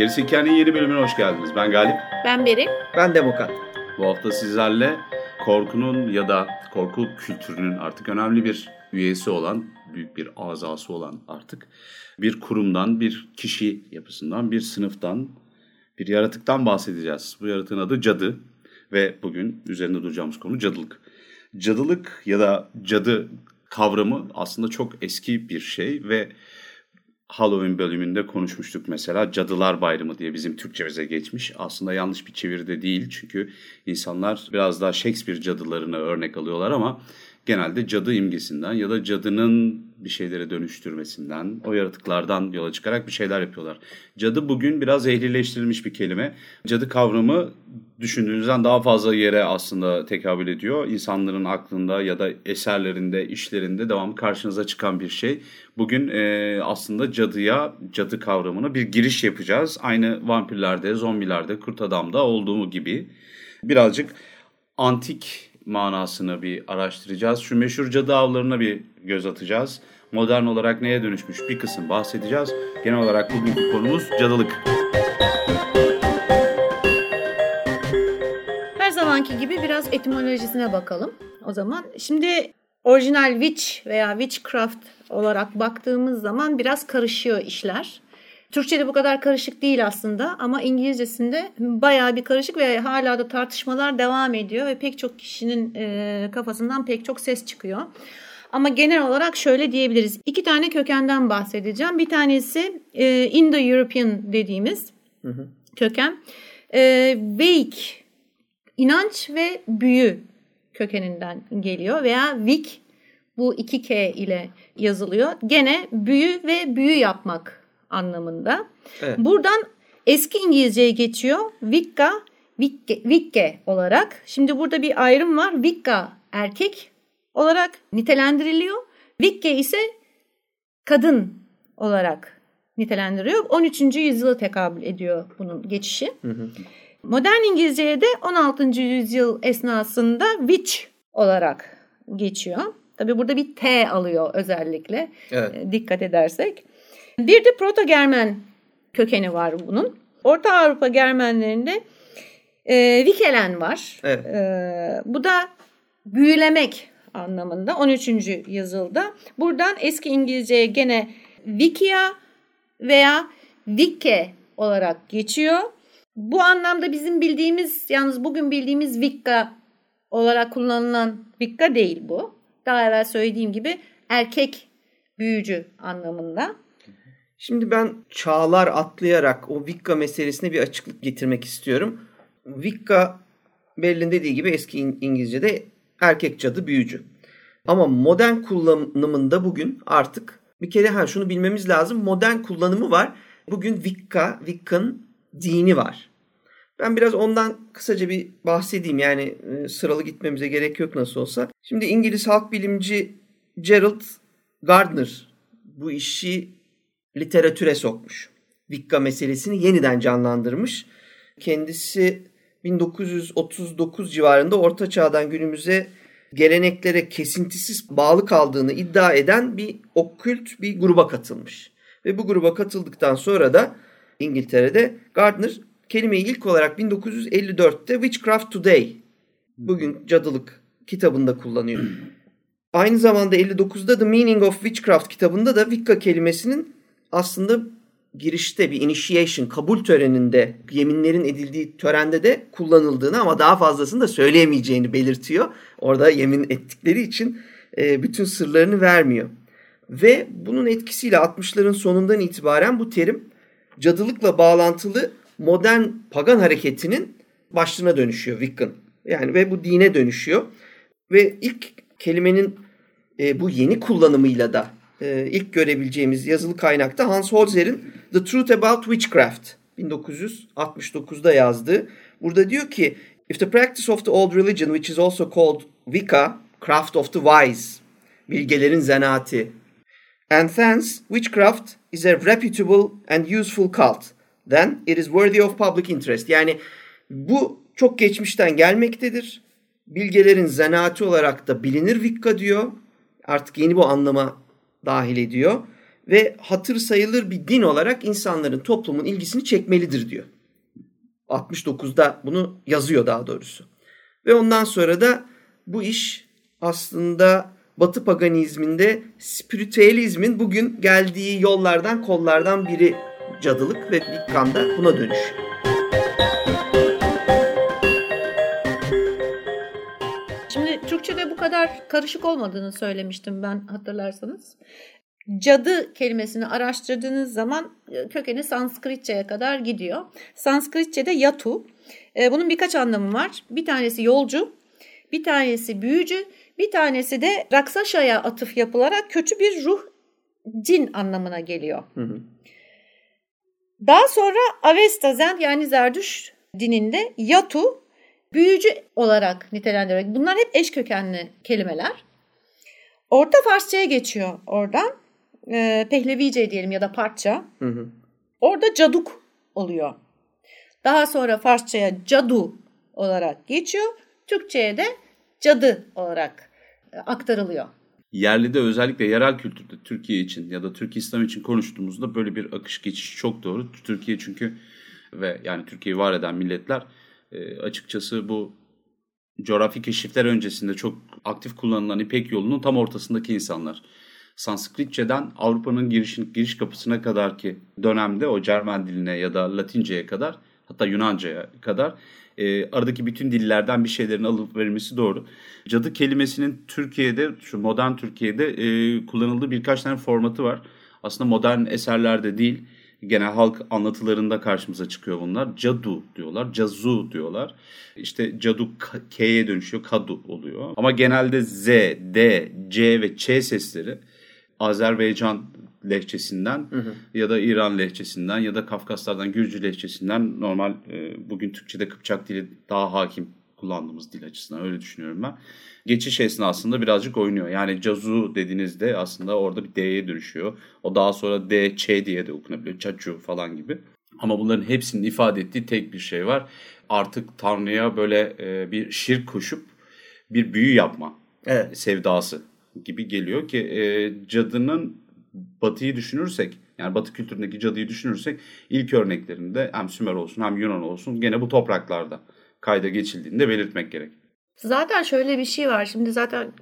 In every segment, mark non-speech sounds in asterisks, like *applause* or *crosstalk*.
Gerisi Hikayenin yeni bölümüne hoş geldiniz. Ben Galip. Ben Beril. Ben Demokan. Bu hafta sizlerle korkunun ya da korku kültürünün artık önemli bir üyesi olan, büyük bir azası olan artık bir kurumdan, bir kişi yapısından, bir sınıftan, bir yaratıktan bahsedeceğiz. Bu yaratığın adı cadı ve bugün üzerinde duracağımız konu cadılık. Cadılık ya da cadı kavramı aslında çok eski bir şey ve Halloween bölümünde konuşmuştuk mesela Cadılar Bayramı diye bizim Türkçemize geçmiş. Aslında yanlış bir çeviri de değil çünkü insanlar biraz daha Shakespeare cadılarını örnek alıyorlar ama genelde cadı imgesinden ya da cadının bir şeylere dönüştürmesinden, o yaratıklardan yola çıkarak bir şeyler yapıyorlar. Cadı bugün biraz ehlileştirilmiş bir kelime. Cadı kavramı düşündüğünüzden daha fazla yere aslında tekabül ediyor. İnsanların aklında ya da eserlerinde, işlerinde devamlı karşınıza çıkan bir şey. Bugün e, aslında cadıya, cadı kavramına bir giriş yapacağız. Aynı vampirlerde, zombilerde, kurt adamda olduğu gibi. Birazcık antik manasını bir araştıracağız. Şu meşhur cadı avlarına bir göz atacağız. Modern olarak neye dönüşmüş bir kısım bahsedeceğiz. Genel olarak bugünkü konumuz cadılık. Her zamanki gibi biraz etimolojisine bakalım o zaman. Şimdi orijinal witch veya witchcraft olarak baktığımız zaman biraz karışıyor işler. Türkçe'de bu kadar karışık değil aslında ama İngilizcesinde bayağı bir karışık ve hala da tartışmalar devam ediyor ve pek çok kişinin e, kafasından pek çok ses çıkıyor. Ama genel olarak şöyle diyebiliriz. İki tane kökenden bahsedeceğim. Bir tanesi e, Indo-European dediğimiz hı hı. köken. E, Veik, inanç ve büyü kökeninden geliyor veya Vik bu iki K ile yazılıyor. Gene büyü ve büyü yapmak anlamında. Evet. Buradan eski İngilizceye geçiyor. Wicca, Wicke, Wicke olarak. Şimdi burada bir ayrım var. Wicca erkek olarak nitelendiriliyor. Wicke ise kadın olarak nitelendiriyor. 13. yüzyıla tekabül ediyor bunun geçişi. Hı hı. Modern İngilizceye de 16. yüzyıl esnasında witch olarak geçiyor. Tabi burada bir T alıyor özellikle evet. dikkat edersek. Bir de Proto-Germen kökeni var bunun. Orta Avrupa Germenlerinde e, Vikelen var. Evet. E, bu da büyülemek anlamında 13. yüzyılda. Buradan eski İngilizceye gene Vikia veya Vikke olarak geçiyor. Bu anlamda bizim bildiğimiz yalnız bugün bildiğimiz Vikka olarak kullanılan Vikka değil bu. Daha evvel söylediğim gibi erkek büyücü anlamında. Şimdi ben çağlar atlayarak o Wicca meselesine bir açıklık getirmek istiyorum. Wicca Berlin dediği gibi eski İngilizce'de erkek cadı büyücü. Ama modern kullanımında bugün artık bir kere ha şunu bilmemiz lazım. Modern kullanımı var. Bugün Wicca, Wiccan dini var. Ben biraz ondan kısaca bir bahsedeyim. Yani e, sıralı gitmemize gerek yok nasıl olsa. Şimdi İngiliz halk bilimci Gerald Gardner bu işi literatüre sokmuş. Wicca meselesini yeniden canlandırmış. Kendisi 1939 civarında Orta Çağ'dan günümüze geleneklere kesintisiz bağlı kaldığını iddia eden bir okült bir gruba katılmış. Ve bu gruba katıldıktan sonra da İngiltere'de Gardner kelimeyi ilk olarak 1954'te Witchcraft Today bugün cadılık kitabında kullanıyor. *clears throat* Aynı zamanda 59'da The Meaning of Witchcraft kitabında da Wicca kelimesinin aslında girişte bir initiation, kabul töreninde, yeminlerin edildiği törende de kullanıldığını ama daha fazlasını da söyleyemeyeceğini belirtiyor. Orada yemin ettikleri için e, bütün sırlarını vermiyor. Ve bunun etkisiyle 60'ların sonundan itibaren bu terim cadılıkla bağlantılı modern pagan hareketinin başlığına dönüşüyor Wiccan. Yani ve bu dine dönüşüyor. Ve ilk kelimenin e, bu yeni kullanımıyla da e, ilk görebileceğimiz yazılı kaynakta Hans Holzer'in The Truth About Witchcraft 1969'da yazdığı. Burada diyor ki If the practice of the old religion, which is also called Wicca, craft of the wise, bilgelerin zanaati, and thence witchcraft is a reputable and useful cult, then it is worthy of public interest. Yani bu çok geçmişten gelmektedir. Bilgelerin zanaati olarak da bilinir Wicca diyor. Artık yeni bu anlama dahil ediyor. Ve hatır sayılır bir din olarak insanların toplumun ilgisini çekmelidir diyor. 69'da bunu yazıyor daha doğrusu. Ve ondan sonra da bu iş aslında Batı paganizminde spiritüelizmin bugün geldiği yollardan kollardan biri cadılık ve Wiccan'da buna dönüşüyor. Kadar karışık olmadığını söylemiştim ben hatırlarsanız. Cadı kelimesini araştırdığınız zaman e, kökeni Sanskritçe'ye kadar gidiyor. Sanskritçe'de yatu. E, bunun birkaç anlamı var. Bir tanesi yolcu, bir tanesi büyücü, bir tanesi de Raksasha'ya atıf yapılarak kötü bir ruh, cin anlamına geliyor. Hı hı. Daha sonra Avesta Zen yani Zerdüş dininde Yatu büyücü olarak nitelendirilerek bunlar hep eş kökenli kelimeler. Orta Farsçaya geçiyor oradan. E, Pehlevice diyelim ya da Partça. Hı hı. Orada caduk oluyor. Daha sonra Farsçaya cadu olarak geçiyor. Türkçe'ye de cadı olarak e, aktarılıyor. Yerli de özellikle yerel kültürde Türkiye için ya da Türk İslam için konuştuğumuzda böyle bir akış geçiş çok doğru. Türkiye çünkü ve yani Türkiye'yi var eden milletler e, açıkçası bu coğrafi keşifler öncesinde çok aktif kullanılan İpek yolunun tam ortasındaki insanlar. Sanskritçeden Avrupa'nın girişin, giriş kapısına kadar ki dönemde o Cermen diline ya da Latince'ye kadar hatta Yunanca'ya kadar e, aradaki bütün dillerden bir şeylerin alıp verilmesi doğru. Cadı kelimesinin Türkiye'de, şu modern Türkiye'de e, kullanıldığı birkaç tane formatı var. Aslında modern eserlerde değil, genel halk anlatılarında karşımıza çıkıyor bunlar. Cadu diyorlar, cazu diyorlar. İşte cadu K'ye dönüşüyor, kadu oluyor. Ama genelde Z, D, C ve Ç sesleri Azerbaycan lehçesinden hı hı. ya da İran lehçesinden ya da Kafkaslardan Gürcü lehçesinden normal e, bugün Türkçe'de Kıpçak dili daha hakim kullandığımız dil açısından öyle düşünüyorum ben. Geçiş esnasında birazcık oynuyor. Yani cazu dediğinizde aslında orada bir D'ye dönüşüyor. O daha sonra D, Ç diye de okunabiliyor. Çaçu falan gibi. Ama bunların hepsinin ifade ettiği tek bir şey var. Artık Tanrı'ya böyle e, bir şirk koşup bir büyü yapma evet. sevdası gibi geliyor ki e, cadının batıyı düşünürsek yani batı kültüründeki cadıyı düşünürsek ilk örneklerinde hem Sümer olsun hem Yunan olsun gene bu topraklarda kayda geçildiğini de belirtmek gerek. Zaten şöyle bir şey var. Şimdi zaten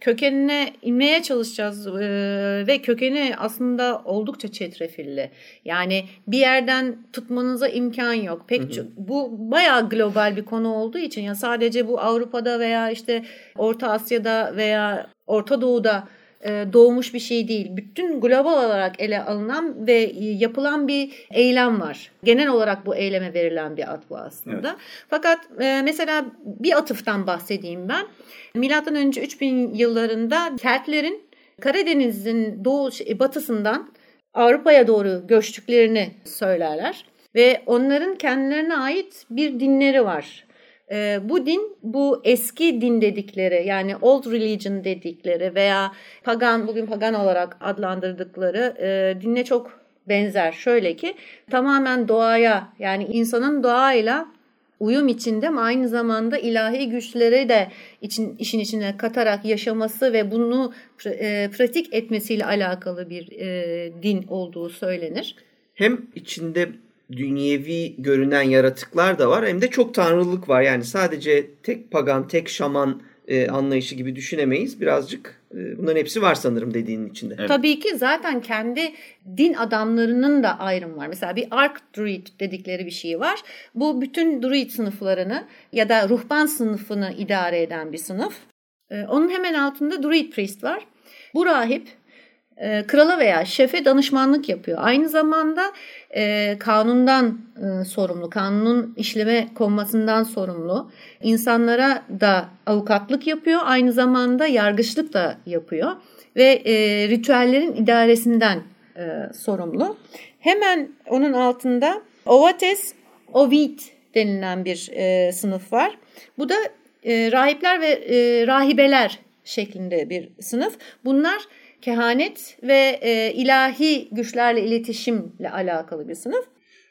kökenine inmeye çalışacağız ee, ve kökeni aslında oldukça çetrefilli. Yani bir yerden tutmanıza imkan yok. Pek hı hı. bu bayağı global bir konu olduğu için ya sadece bu Avrupa'da veya işte Orta Asya'da veya Orta Doğu'da doğmuş bir şey değil. Bütün global olarak ele alınan ve yapılan bir eylem var. Genel olarak bu eyleme verilen bir ad bu aslında. Evet. Fakat e, mesela bir atıftan bahsedeyim ben. Milattan önce 3000 yıllarında Keltlerin Karadeniz'in doğu batısından Avrupa'ya doğru göçtüklerini söylerler ve onların kendilerine ait bir dinleri var. E, bu din bu eski din dedikleri yani old religion dedikleri veya pagan bugün pagan olarak adlandırdıkları e, dinle çok benzer. Şöyle ki tamamen doğaya yani insanın doğayla uyum içinde ama aynı zamanda ilahi güçleri de için, işin içine katarak yaşaması ve bunu e, pratik etmesiyle alakalı bir e, din olduğu söylenir. Hem içinde dünyevi görünen yaratıklar da var hem de çok tanrılık var. Yani sadece tek pagan, tek şaman e, anlayışı gibi düşünemeyiz. Birazcık e, bunların hepsi var sanırım dediğinin içinde. Evet. Tabii ki zaten kendi din adamlarının da ayrım var. Mesela bir Ark Druid dedikleri bir şey var. Bu bütün Druid sınıflarını ya da ruhban sınıfını idare eden bir sınıf. E, onun hemen altında Druid Priest var. Bu rahip e, krala veya şefe danışmanlık yapıyor. Aynı zamanda e, kanundan e, sorumlu, kanunun işleme konmasından sorumlu. İnsanlara da avukatlık yapıyor, aynı zamanda yargıçlık da yapıyor ve e, ritüellerin idaresinden e, sorumlu. Hemen onun altında Ovates Ovid denilen bir e, sınıf var. Bu da e, rahipler ve e, rahibeler şeklinde bir sınıf. Bunlar kehanet ve e, ilahi güçlerle iletişimle alakalı bir sınıf.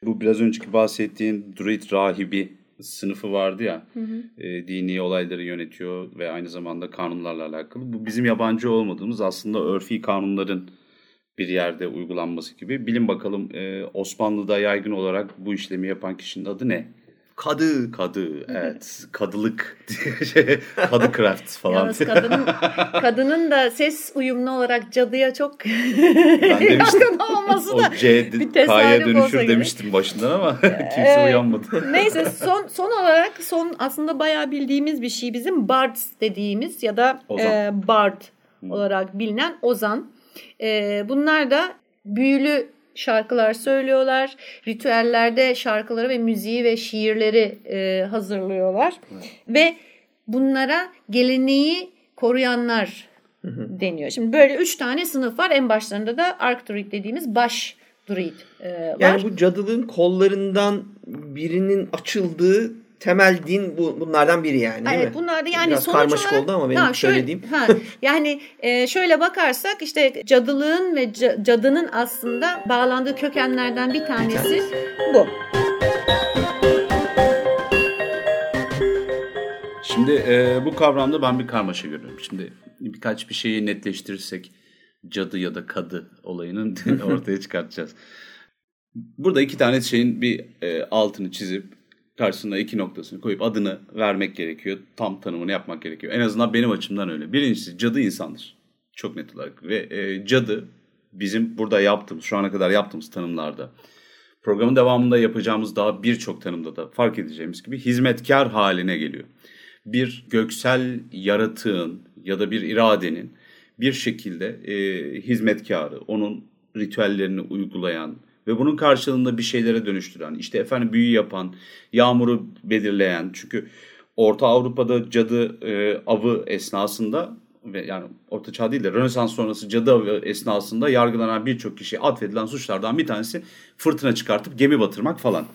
Bu biraz önceki bahsettiğin Druid rahibi sınıfı vardı ya. Hı hı. E, dini olayları yönetiyor ve aynı zamanda kanunlarla alakalı. Bu bizim yabancı olmadığımız aslında örfi kanunların bir yerde uygulanması gibi. Bilin bakalım e, Osmanlı'da yaygın olarak bu işlemi yapan kişinin adı ne? Kadı. Kadı evet. Kadılık. Kadı craft falan. Yalnız kadının, *laughs* kadının da ses uyumlu olarak cadıya çok *laughs* yakın olması da C, bir K'ya dönüşür demiştim başından ama *laughs* kimse evet. uyanmadı. Neyse son son olarak son aslında bayağı bildiğimiz bir şey bizim bards dediğimiz ya da e, bard olarak bilinen ozan. E, bunlar da büyülü şarkılar söylüyorlar. Ritüellerde şarkıları ve müziği ve şiirleri e, hazırlıyorlar. Evet. Ve bunlara geleneği koruyanlar deniyor. Şimdi böyle üç tane sınıf var. En başlarında da Arcturic dediğimiz baş druid e, var. Yani bu cadılığın kollarından birinin açıldığı temel din bu, bunlardan biri yani değil evet, mi? Bunlar da yani Biraz sonuç karmaşık olarak, oldu ama benim ha, şöyle, söylediğim. Ha, yani e, şöyle bakarsak işte cadılığın ve cadının aslında bağlandığı kökenlerden bir tanesi bu. Şimdi e, bu kavramda ben bir karmaşa görüyorum. Şimdi birkaç bir şeyi netleştirirsek cadı ya da kadı olayının *laughs* ortaya çıkartacağız. Burada iki tane şeyin bir e, altını çizip karşısına iki noktasını koyup adını vermek gerekiyor. Tam tanımını yapmak gerekiyor. En azından benim açımdan öyle. Birincisi cadı insandır. Çok net olarak. Ve e, cadı bizim burada yaptığımız, şu ana kadar yaptığımız tanımlarda programın devamında yapacağımız daha birçok tanımda da fark edeceğimiz gibi hizmetkar haline geliyor. Bir göksel yaratığın ya da bir iradenin bir şekilde e, hizmetkarı, onun ritüellerini uygulayan, ve bunun karşılığında bir şeylere dönüştüren, işte efendim büyü yapan, yağmuru belirleyen. Çünkü Orta Avrupa'da cadı e, avı esnasında ve yani Orta Çağ değil de Rönesans sonrası cadı avı esnasında yargılanan birçok kişiye atfedilen suçlardan bir tanesi fırtına çıkartıp gemi batırmak falan.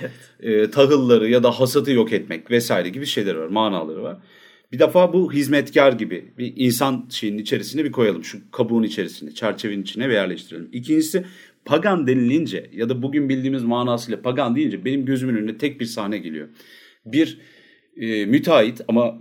Evet. E, tahılları ya da hasatı yok etmek vesaire gibi şeyler var, manaları var. Bir defa bu hizmetkar gibi bir insan şeyinin içerisine bir koyalım. Şu kabuğun içerisine, çerçevenin içine bir yerleştirelim. İkincisi pagan denilince ya da bugün bildiğimiz manasıyla pagan deyince benim gözümün önüne tek bir sahne geliyor. Bir e, müteahhit ama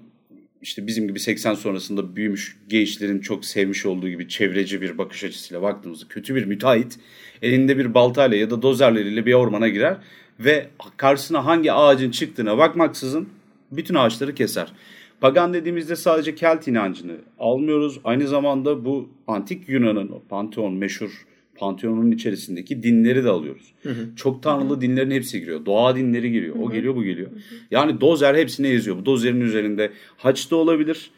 işte bizim gibi 80 sonrasında büyümüş gençlerin çok sevmiş olduğu gibi çevreci bir bakış açısıyla baktığımızda kötü bir müteahhit elinde bir baltayla ya da dozerleriyle bir ormana girer ve karşısına hangi ağacın çıktığına bakmaksızın bütün ağaçları keser. Pagan dediğimizde sadece Kelt inancını almıyoruz. Aynı zamanda bu antik Yunan'ın o Pantheon meşhur Pantheon'un içerisindeki dinleri de alıyoruz. Hı hı. Çok tanrılı hı hı. dinlerin hepsi giriyor. Doğa dinleri giriyor. Hı hı. O geliyor bu geliyor. Hı hı. Yani dozer hepsine yazıyor. Bu dozerin üzerinde haç da olabilir.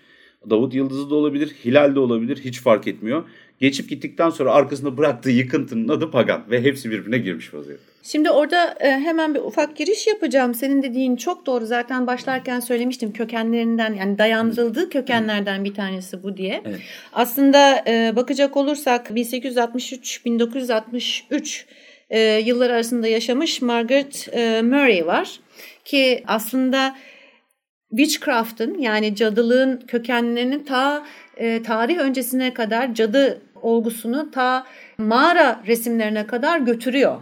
Davut Yıldızı da olabilir. Hilal de olabilir. Hiç fark etmiyor. Geçip gittikten sonra arkasında bıraktığı yıkıntının adı pagan. Ve hepsi birbirine girmiş vaziyette. Şimdi orada e, hemen bir ufak giriş yapacağım. Senin dediğin çok doğru. Zaten başlarken söylemiştim kökenlerinden yani dayandırıldığı kökenlerden bir tanesi bu diye. Evet. Aslında e, bakacak olursak 1863-1963 e, yıllar arasında yaşamış Margaret Murray var. Ki aslında witchcraft'ın yani cadılığın kökenlerinin ta tarih öncesine kadar cadı olgusunu ta mağara resimlerine kadar götürüyor.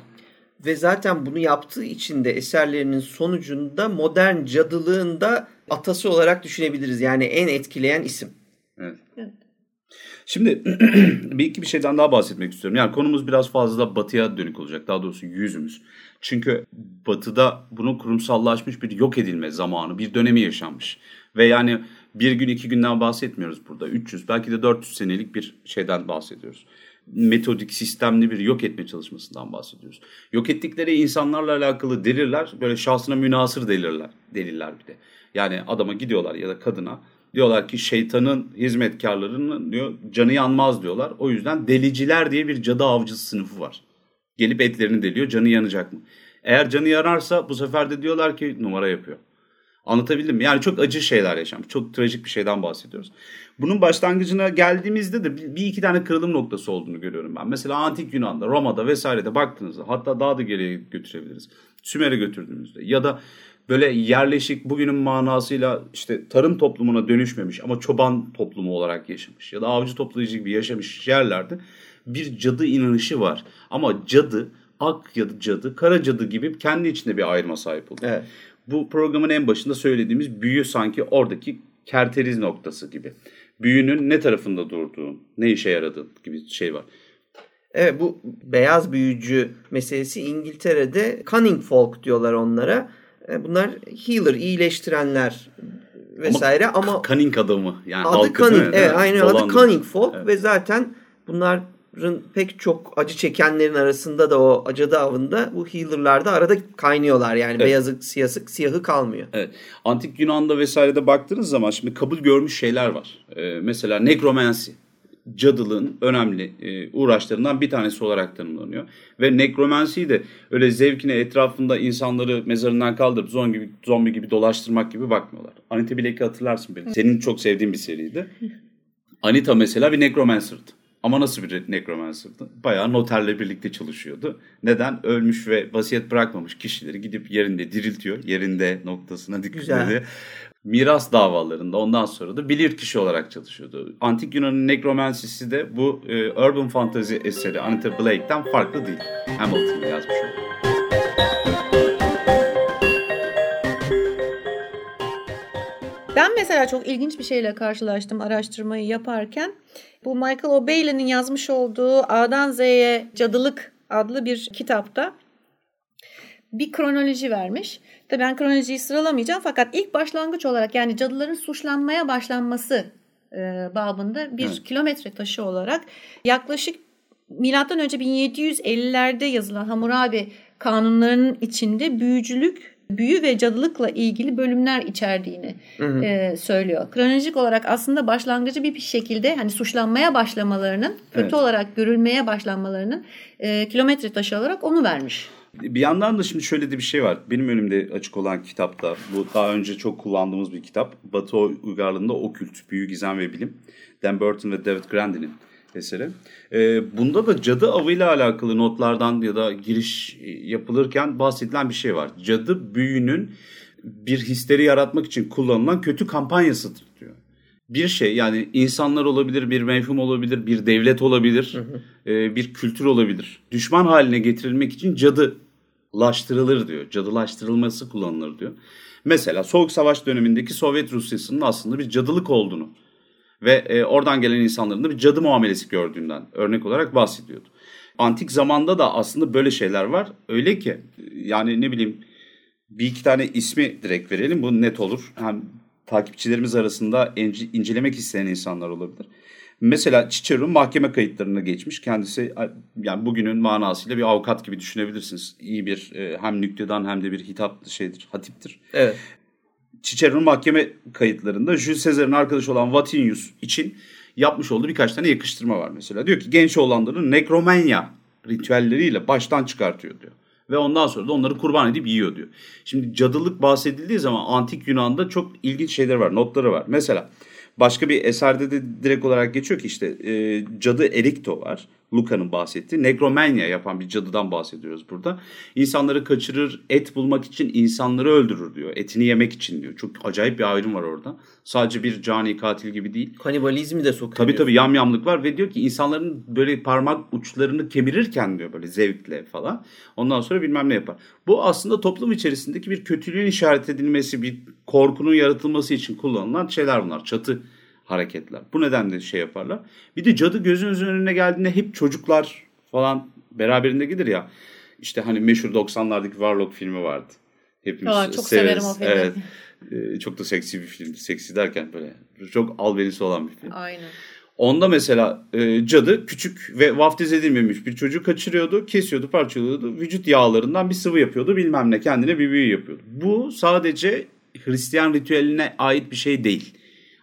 Ve zaten bunu yaptığı için de eserlerinin sonucunda modern cadılığında atası olarak düşünebiliriz. Yani en etkileyen isim. Evet. Şimdi *clears throat* bir iki bir şeyden daha bahsetmek istiyorum. Yani konumuz biraz fazla batıya dönük olacak. Daha doğrusu yüzümüz. Çünkü batıda bunun kurumsallaşmış bir yok edilme zamanı, bir dönemi yaşanmış. Ve yani bir gün iki günden bahsetmiyoruz burada. 300 belki de 400 senelik bir şeyden bahsediyoruz metodik, sistemli bir yok etme çalışmasından bahsediyoruz. Yok ettikleri insanlarla alakalı deliller böyle şahsına münasır deliller, deliller bir de. Yani adama gidiyorlar ya da kadına diyorlar ki şeytanın hizmetkarlarının diyor canı yanmaz diyorlar. O yüzden deliciler diye bir cadı avcısı sınıfı var. Gelip etlerini deliyor canı yanacak mı? Eğer canı yanarsa bu sefer de diyorlar ki numara yapıyor. Anlatabildim mi? Yani çok acı şeyler yaşamış. Çok trajik bir şeyden bahsediyoruz. Bunun başlangıcına geldiğimizde de bir iki tane kırılım noktası olduğunu görüyorum ben. Mesela Antik Yunan'da, Roma'da vesairede baktığınızda hatta daha da geriye götürebiliriz. Sümer'e götürdüğümüzde ya da böyle yerleşik bugünün manasıyla işte tarım toplumuna dönüşmemiş ama çoban toplumu olarak yaşamış ya da avcı toplayıcı gibi yaşamış yerlerde bir cadı inanışı var. Ama cadı ak ya da cadı, kara cadı gibi kendi içinde bir ayrıma sahip oluyor. Evet. Bu programın en başında söylediğimiz büyü sanki oradaki kerteriz noktası gibi. Büyünün ne tarafında durduğu, ne işe yaradığı gibi şey var. Evet bu beyaz büyücü meselesi İngiltere'de cunning folk diyorlar onlara. E, Bunlar healer, iyileştirenler vesaire ama, Cunning adamı yani adı halkı cunning. Evet, aynen adı cunning folk Evet. ve zaten bunların pek çok acı çekenlerin arasında da o acı avında bu healer'lar da arada kaynıyorlar. Yani beyazı, siyahı, siyahı kalmıyor. Evet. Antik Yunan'da vesairede baktığınız zaman şimdi kabul görmüş şeyler var. Ee, mesela nekromansi. Cadılığın önemli e, uğraşlarından bir tanesi olarak tanımlanıyor. Ve nekromansiyi de öyle zevkine etrafında insanları mezarından kaldırıp zombi gibi, zombi gibi dolaştırmak gibi bakmıyorlar. Anita Blake'i hatırlarsın belki. Senin çok sevdiğin bir seriydi. Anita mesela bir nekromancer'dı. Ama nasıl bir nekromancer'dı? Bayağı noterle birlikte çalışıyordu. Neden? Ölmüş ve vasiyet bırakmamış kişileri gidip yerinde diriltiyor. Yerinde noktasına dikkat ediyor. Miras davalarında ondan sonra da bilir kişi olarak çalışıyordu. Antik Yunan'ın nekromansisi de bu e, urban fantasy eseri Anita Blake'ten farklı değil. Hamilton yazmış o. mesela çok ilginç bir şeyle karşılaştım araştırmayı yaparken. Bu Michael O'Bailey'nin yazmış olduğu A'dan Z'ye Cadılık adlı bir kitapta bir kronoloji vermiş. Tabii ben kronolojiyi sıralamayacağım fakat ilk başlangıç olarak yani cadıların suçlanmaya başlanması e, babında bir Evet. kilometre taşı olarak yaklaşık milattan önce 1750'lerde yazılan Hammurabi kanunlarının içinde büyücülük, büyü ve cadılıkla ilgili bölümler içerdiğini e, söylüyor. Kronolojik olarak aslında başlangıcı bir şekilde hani suçlanmaya başlamalarının, kötü Evet. olarak görülmeye başlanmalarının e, kilometre taşı olarak onu vermiş. Bir yandan da şimdi şöyle de bir şey var. Benim önümde açık olan kitapta bu daha önce çok kullandığımız bir kitap. Batı uygarlığında okült, büyü, gizem ve bilim. Dan Burton ve David Grandin'in eseri. Ee, bunda da cadı avıyla alakalı notlardan ya da giriş e, yapılırken bahsedilen bir şey var. Cadı büyünün bir histeri yaratmak için kullanılan kötü kampanyasıdır diyor. Bir şey yani insanlar olabilir, bir mevhum olabilir, bir devlet olabilir, e, bir kültür olabilir. Düşman haline getirilmek için cadılaştırılır diyor. Cadılaştırılması kullanılır diyor. Mesela Soğuk Savaş dönemindeki Sovyet Rusyası'nın aslında bir cadılık olduğunu ve e, oradan gelen insanların da bir cadı muamelesi gördüğünden örnek olarak bahsediyordu. Antik zamanda da aslında böyle şeyler var. Öyle ki yani ne bileyim bir iki tane ismi direkt verelim bu net olur. Hem takipçilerimiz arasında ince- incelemek isteyen insanlar olabilir. Mesela Cicero mahkeme kayıtlarına geçmiş. Kendisi yani bugünün manasıyla bir avukat gibi düşünebilirsiniz. İyi bir e, hem nüktedan hem de bir hitap şeydir, hatiptir. Evet. Cicero'nun mahkeme kayıtlarında Jules Caesar'ın arkadaşı olan Vatinius için yapmış olduğu birkaç tane yakıştırma var mesela. Diyor ki genç oğlanları nekromanya ritüelleriyle baştan çıkartıyor diyor. Ve ondan sonra da onları kurban edip yiyor diyor. Şimdi cadılık bahsedildiği zaman antik Yunan'da çok ilginç şeyler var, notları var. Mesela başka bir eserde de direkt olarak geçiyor ki işte e, cadı Erikto var. Luca'nın bahsettiği. Nekromanya yapan bir cadıdan bahsediyoruz burada. İnsanları kaçırır, et bulmak için insanları öldürür diyor. Etini yemek için diyor. Çok acayip bir ayrım var orada. Sadece bir cani katil gibi değil. Kanibalizmi de sokuyor. Tabii tabii yamyamlık var ve diyor ki insanların böyle parmak uçlarını kemirirken diyor böyle zevkle falan. Ondan sonra bilmem ne yapar. Bu aslında toplum içerisindeki bir kötülüğün işaret edilmesi, bir korkunun yaratılması için kullanılan şeyler bunlar. Çatı hareketler. Bu nedenle şey yaparlar. Bir de cadı gözünüzün önüne geldiğinde hep çocuklar falan beraberinde gelir ya. İşte hani meşhur 90'lardaki Warlock filmi vardı. Hepimiz Aa, çok severiz. severim o filmi. Evet. Ee, çok da seksi bir film. Seksi derken böyle çok albenisi olan bir film. Aynen. Onda mesela e, cadı küçük ve vaftiz edilmemiş bir çocuğu kaçırıyordu, kesiyordu, parçalıyordu. Vücut yağlarından bir sıvı yapıyordu bilmem ne kendine bir büyü yapıyordu. Bu sadece Hristiyan ritüeline ait bir şey değil.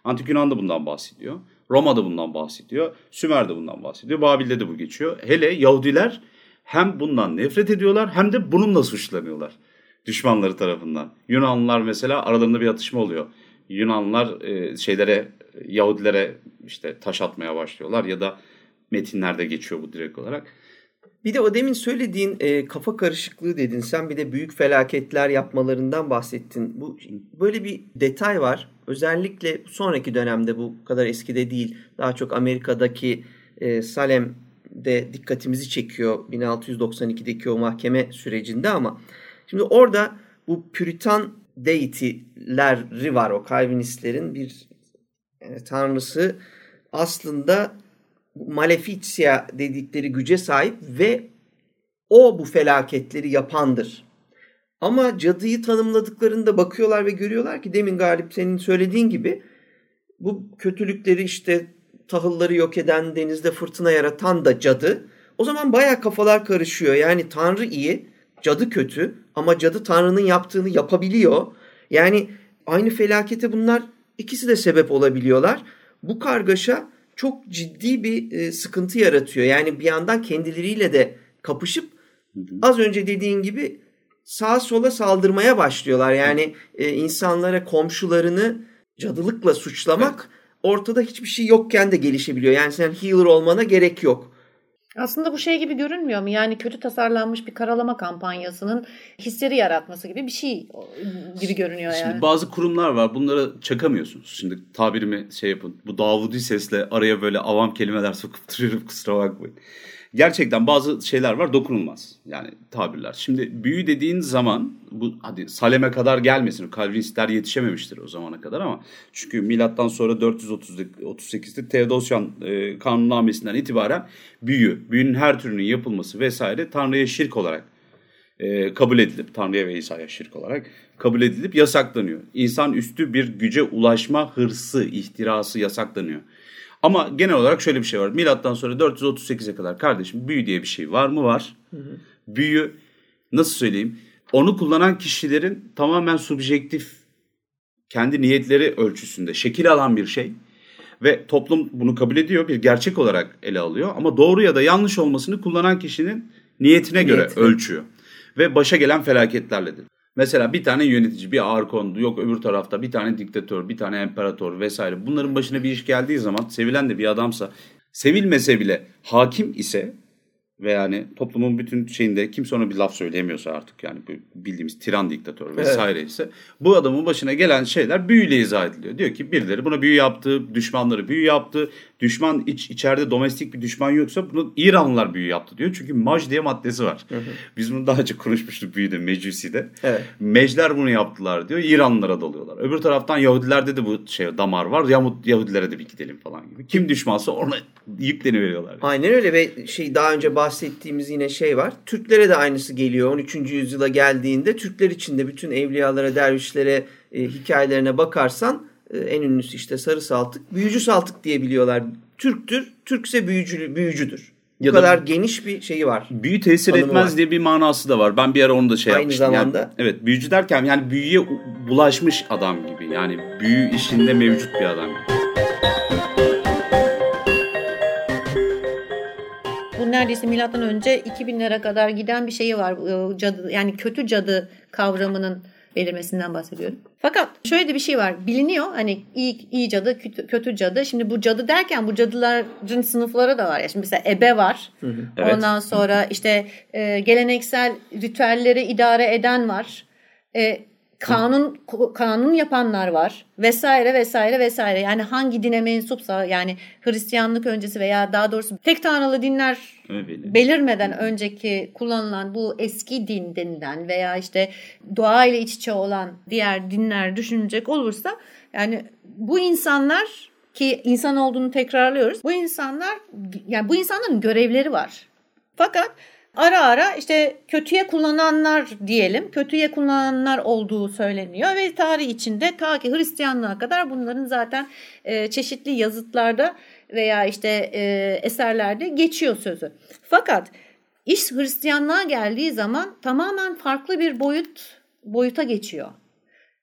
Antik Yunan da bundan bahsediyor. Roma da bundan bahsediyor. Sümer de bundan bahsediyor. Babil'de de bu geçiyor. Hele Yahudiler hem bundan nefret ediyorlar hem de bununla suçlanıyorlar. Düşmanları tarafından. Yunanlılar mesela aralarında bir atışma oluyor. Yunanlılar e, şeylere Yahudilere işte taş atmaya başlıyorlar ya da metinlerde geçiyor bu direkt olarak. Bir de o demin söylediğin e, kafa karışıklığı dedin. Sen bir de büyük felaketler yapmalarından bahsettin. Bu böyle bir detay var. Özellikle sonraki dönemde bu kadar eskide değil. Daha çok Amerika'daki e, Salem'de dikkatimizi çekiyor 1692'deki o mahkeme sürecinde ama şimdi orada bu Puritan deity'leri var o Calvinistlerin bir yani tanrısı aslında Maleficia dedikleri güce sahip ve o bu felaketleri yapandır. Ama cadıyı tanımladıklarında bakıyorlar ve görüyorlar ki demin Galip senin söylediğin gibi bu kötülükleri işte tahılları yok eden, denizde fırtına yaratan da cadı. O zaman baya kafalar karışıyor. Yani Tanrı iyi, cadı kötü ama cadı Tanrı'nın yaptığını yapabiliyor. Yani aynı felakete bunlar ikisi de sebep olabiliyorlar. Bu kargaşa çok ciddi bir e, sıkıntı yaratıyor. Yani bir yandan kendileriyle de kapışıp az önce dediğin gibi sağa sola saldırmaya başlıyorlar. Yani e, insanlara komşularını cadılıkla suçlamak evet. ortada hiçbir şey yokken de gelişebiliyor. Yani sen healer olmana gerek yok. Aslında bu şey gibi görünmüyor mu? Yani kötü tasarlanmış bir karalama kampanyasının hissleri yaratması gibi bir şey gibi görünüyor yani. Şimdi bazı kurumlar var. Bunlara çakamıyorsunuz. Şimdi tabirimi şey yapın. Bu Davudi sesle araya böyle avam kelimeler sokup duruyorum kusura bakmayın gerçekten bazı şeyler var dokunulmaz. Yani tabirler. Şimdi büyü dediğin zaman bu hadi Salem'e kadar gelmesin. Calvinistler yetişememiştir o zamana kadar ama çünkü milattan sonra 438'de Teodosyan e, kanunnamesinden itibaren büyü, büyünün her türünün yapılması vesaire Tanrı'ya şirk olarak e, kabul edilip Tanrı'ya ve İsa'ya şirk olarak kabul edilip yasaklanıyor. İnsan üstü bir güce ulaşma hırsı, ihtirası yasaklanıyor. Ama genel olarak şöyle bir şey var. Milattan sonra 438'e kadar kardeşim büyü diye bir şey var mı? Var. Hı hı. Büyü nasıl söyleyeyim? Onu kullanan kişilerin tamamen subjektif kendi niyetleri ölçüsünde şekil alan bir şey. Ve toplum bunu kabul ediyor, bir gerçek olarak ele alıyor. Ama doğru ya da yanlış olmasını kullanan kişinin niyetine göre Niyetine. ölçüyor. Ve başa gelen felaketlerledir. Mesela bir tane yönetici, bir arkon, yok öbür tarafta bir tane diktatör, bir tane imparator vesaire. Bunların başına bir iş geldiği zaman sevilen de bir adamsa, sevilmese bile hakim ise ve yani toplumun bütün şeyinde kimse ona bir laf söyleyemiyorsa artık yani bildiğimiz tiran diktatör vesaire evet. ise bu adamın başına gelen şeyler büyüyle izah ediliyor. Diyor ki birileri buna büyü yaptı, düşmanları büyü yaptı. Düşman iç, içeride domestik bir düşman yoksa bunu İranlılar büyü yaptı diyor. Çünkü maj diye maddesi var. Hı hı. Biz bunu daha önce konuşmuştuk büyüde Mecusi'de. Evet. Mecler bunu yaptılar diyor. İranlılara dalıyorlar. Öbür taraftan Yahudilerde de bu şey damar var. Yahut Yahudilere de bir gidelim falan gibi. Kim düşmansa ona yükleniveriyorlar. Aynen öyle ve şey daha önce bahsettiğimiz yine şey var. Türklere de aynısı geliyor. 13. yüzyıla geldiğinde Türkler içinde bütün evliyalara, dervişlere e, hikayelerine bakarsan en ünlüsü işte Sarı Saltık. Büyücü Saltık diye biliyorlar. Türktür. Türkse büyücü, büyücüdür. Bu ya kadar geniş bir şeyi var. Büyü tesir etmez var. diye bir manası da var. Ben bir ara onu da şey Aynı yapmıştım. Aynı zamanda. Yani, evet büyücü derken yani büyüye bulaşmış adam gibi. Yani büyü işinde mevcut bir adam gibi. Bu neredeyse milattan önce 2000'lere kadar giden bir şeyi var. Cadı yani kötü cadı kavramının belirmesinden bahsediyorum. Fakat şöyle de bir şey var. Biliniyor hani iyi, iyi cadı, kötü, kötü cadı. Şimdi bu cadı derken bu cadıların sınıfları da var. ya. Şimdi mesela ebe var. Hı hı. Evet. Ondan sonra işte e, geleneksel ritüelleri idare eden var. E, kanun kanun yapanlar var vesaire vesaire vesaire. Yani hangi dine mensupsa yani Hristiyanlık öncesi veya daha doğrusu tek tanrılı dinler Öyle. belirmeden önceki kullanılan bu eski din denilen veya işte doğa ile iç içe olan diğer dinler düşünecek olursa yani bu insanlar ki insan olduğunu tekrarlıyoruz. Bu insanlar yani bu insanların görevleri var. Fakat ara ara işte kötüye kullananlar diyelim, kötüye kullananlar olduğu söyleniyor ve tarih içinde ta ki Hristiyanlığa kadar bunların zaten e, çeşitli yazıtlarda veya işte e, eserlerde geçiyor sözü. Fakat iş Hristiyanlığa geldiği zaman tamamen farklı bir boyut boyuta geçiyor.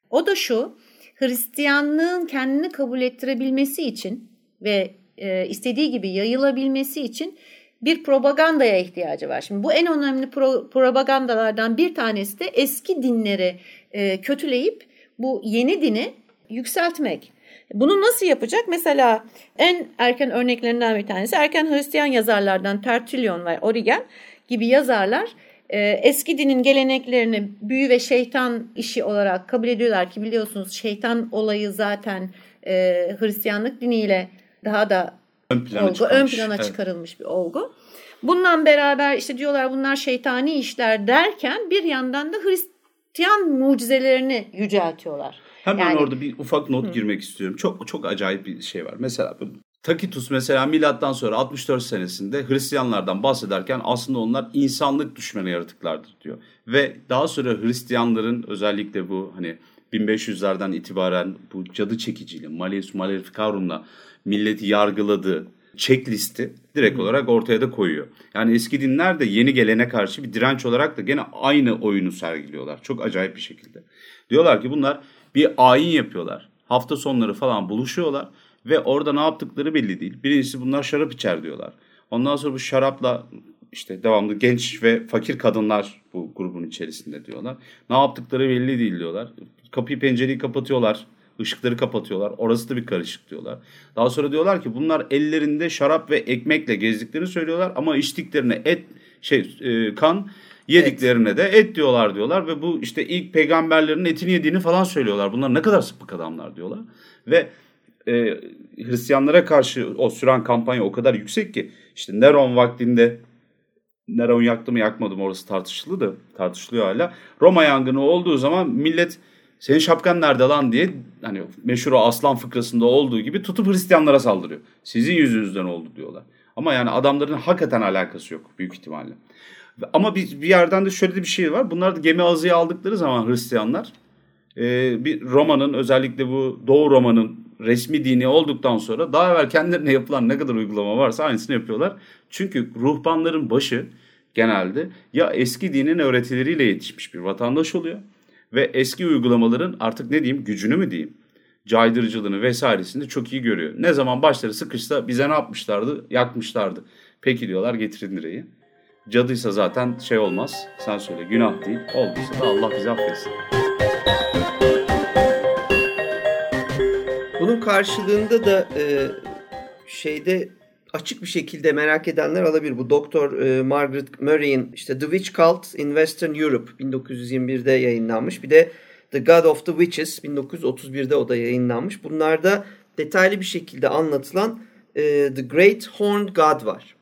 O da şu, Hristiyanlığın kendini kabul ettirebilmesi için ve e, istediği gibi yayılabilmesi için bir propagandaya ihtiyacı var. Şimdi bu en önemli pro, propagandalardan bir tanesi de eski dinleri e, kötüleyip bu yeni dini yükseltmek. Bunu nasıl yapacak? Mesela en erken örneklerinden bir tanesi erken Hristiyan yazarlardan Tertullian ve Origen gibi yazarlar e, eski dinin geleneklerini büyü ve şeytan işi olarak kabul ediyorlar ki biliyorsunuz şeytan olayı zaten e, Hristiyanlık diniyle daha da ön plana, olgu, ön plana evet. çıkarılmış bir olgu. Bundan beraber işte diyorlar bunlar şeytani işler derken bir yandan da Hristiyan mucizelerini yüceltiyorlar. Hemen yani, orada bir ufak not hı. girmek istiyorum. Çok çok acayip bir şey var. Mesela Takitus mesela milattan sonra 64 senesinde Hristiyanlardan bahsederken aslında onlar insanlık düşmanı yaratıklardır diyor. Ve daha sonra Hristiyanların özellikle bu hani 1500'lerden itibaren bu cadı çekiciliği, Malleus Maleficarum'la milleti yargıladığı checklisti direkt olarak ortaya da koyuyor. Yani eski dinler de yeni gelene karşı bir direnç olarak da gene aynı oyunu sergiliyorlar. Çok acayip bir şekilde. Diyorlar ki bunlar bir ayin yapıyorlar. Hafta sonları falan buluşuyorlar ve orada ne yaptıkları belli değil. Birincisi bunlar şarap içer diyorlar. Ondan sonra bu şarapla işte devamlı genç ve fakir kadınlar bu grubun içerisinde diyorlar. Ne yaptıkları belli değil diyorlar. Kapıyı pencereyi kapatıyorlar. Işıkları kapatıyorlar. Orası da bir karışık diyorlar. Daha sonra diyorlar ki bunlar ellerinde şarap ve ekmekle gezdiklerini söylüyorlar ama içtiklerine et şey e, kan Yediklerine et. de et diyorlar diyorlar ve bu işte ilk peygamberlerin etini yediğini falan söylüyorlar. Bunlar ne kadar sıpık adamlar diyorlar. Ve e, Hristiyanlara karşı o süren kampanya o kadar yüksek ki işte Neron vaktinde Neron yaktı mı yakmadı mı orası tartışılı da tartışılıyor hala. Roma yangını olduğu zaman millet senin şapkan nerede lan diye hani meşhur o aslan fıkrasında olduğu gibi tutup Hristiyanlara saldırıyor. Sizin yüzünüzden oldu diyorlar. Ama yani adamların hakikaten alakası yok büyük ihtimalle. Ama bir, bir yerden de şöyle bir şey var. Bunlar da gemi azıya aldıkları zaman Hristiyanlar e, bir Roma'nın özellikle bu Doğu Roma'nın resmi dini olduktan sonra daha evvel kendilerine yapılan ne kadar uygulama varsa aynısını yapıyorlar. Çünkü ruhbanların başı genelde ya eski dinin öğretileriyle yetişmiş bir vatandaş oluyor ve eski uygulamaların artık ne diyeyim gücünü mü diyeyim caydırıcılığını vesairesini çok iyi görüyor. Ne zaman başları sıkışsa bize ne yapmışlardı? Yakmışlardı. Peki diyorlar getirin direği. Cadıysa zaten şey olmaz. Sen söyle günah değil. Olduysa da Allah bizi affetsin. Bunun karşılığında da e, şeyde açık bir şekilde merak edenler alabilir. Bu Doktor e, Margaret Murray'in işte The Witch Cult in Western Europe 1921'de yayınlanmış. Bir de The God of the Witches 1931'de o da yayınlanmış. Bunlarda detaylı bir şekilde anlatılan e, The Great Horned God var.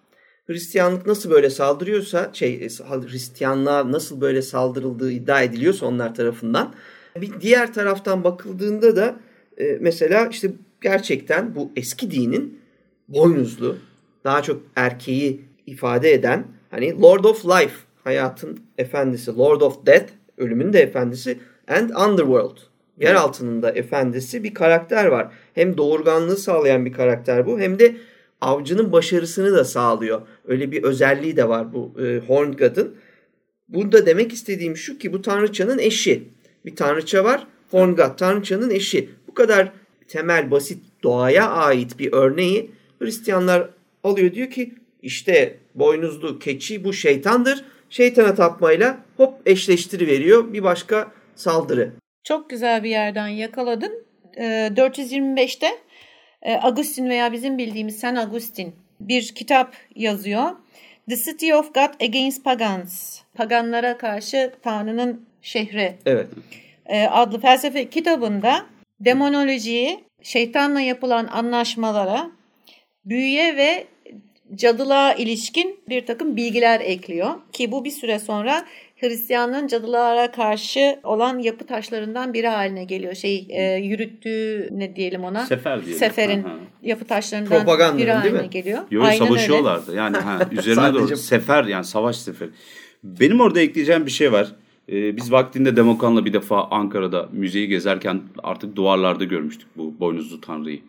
Hristiyanlık nasıl böyle saldırıyorsa, şey e, Hristiyanlığa nasıl böyle saldırıldığı iddia ediliyorsa onlar tarafından. Bir diğer taraftan bakıldığında da e, mesela işte gerçekten bu eski dinin boynuzlu, daha çok erkeği ifade eden hani Lord of Life, hayatın efendisi, Lord of Death, ölümün de efendisi and Underworld, yer altının da efendisi bir karakter var. Hem doğurganlığı sağlayan bir karakter bu hem de avcının başarısını da sağlıyor. Öyle bir özelliği de var bu e, Horned God'ın. Burada demek istediğim şu ki bu tanrıçanın eşi. Bir tanrıça var. Horned God tanrıçanın eşi. Bu kadar temel basit doğaya ait bir örneği Hristiyanlar alıyor diyor ki işte boynuzlu keçi bu şeytandır. Şeytana tapmayla hop eşleştiri veriyor bir başka saldırı. Çok güzel bir yerden yakaladın. 425'te e, Agustin veya bizim bildiğimiz San Agustin bir kitap yazıyor. The City of God Against Pagans. Paganlara karşı Tanrı'nın şehri. Evet. E, adlı felsefe kitabında demonolojiyi, şeytanla yapılan anlaşmalara, büyüye ve cadılığa ilişkin bir takım bilgiler ekliyor. Ki bu bir süre sonra Hristiyanlığın cadılara karşı olan yapı taşlarından biri haline geliyor. Şey e, yürüttüğü ne diyelim ona? Sefer diyelim. Seferin Aha. yapı taşlarından biri haline mi? geliyor. Yok savaşıyorlardı. Öyle. Yani ha, *laughs* üzerine doğru sefer yani savaş seferi. Benim orada ekleyeceğim bir şey var. Ee, biz vaktinde Demokan'la bir defa Ankara'da müzeyi gezerken artık duvarlarda görmüştük bu boynuzlu tanrıyı.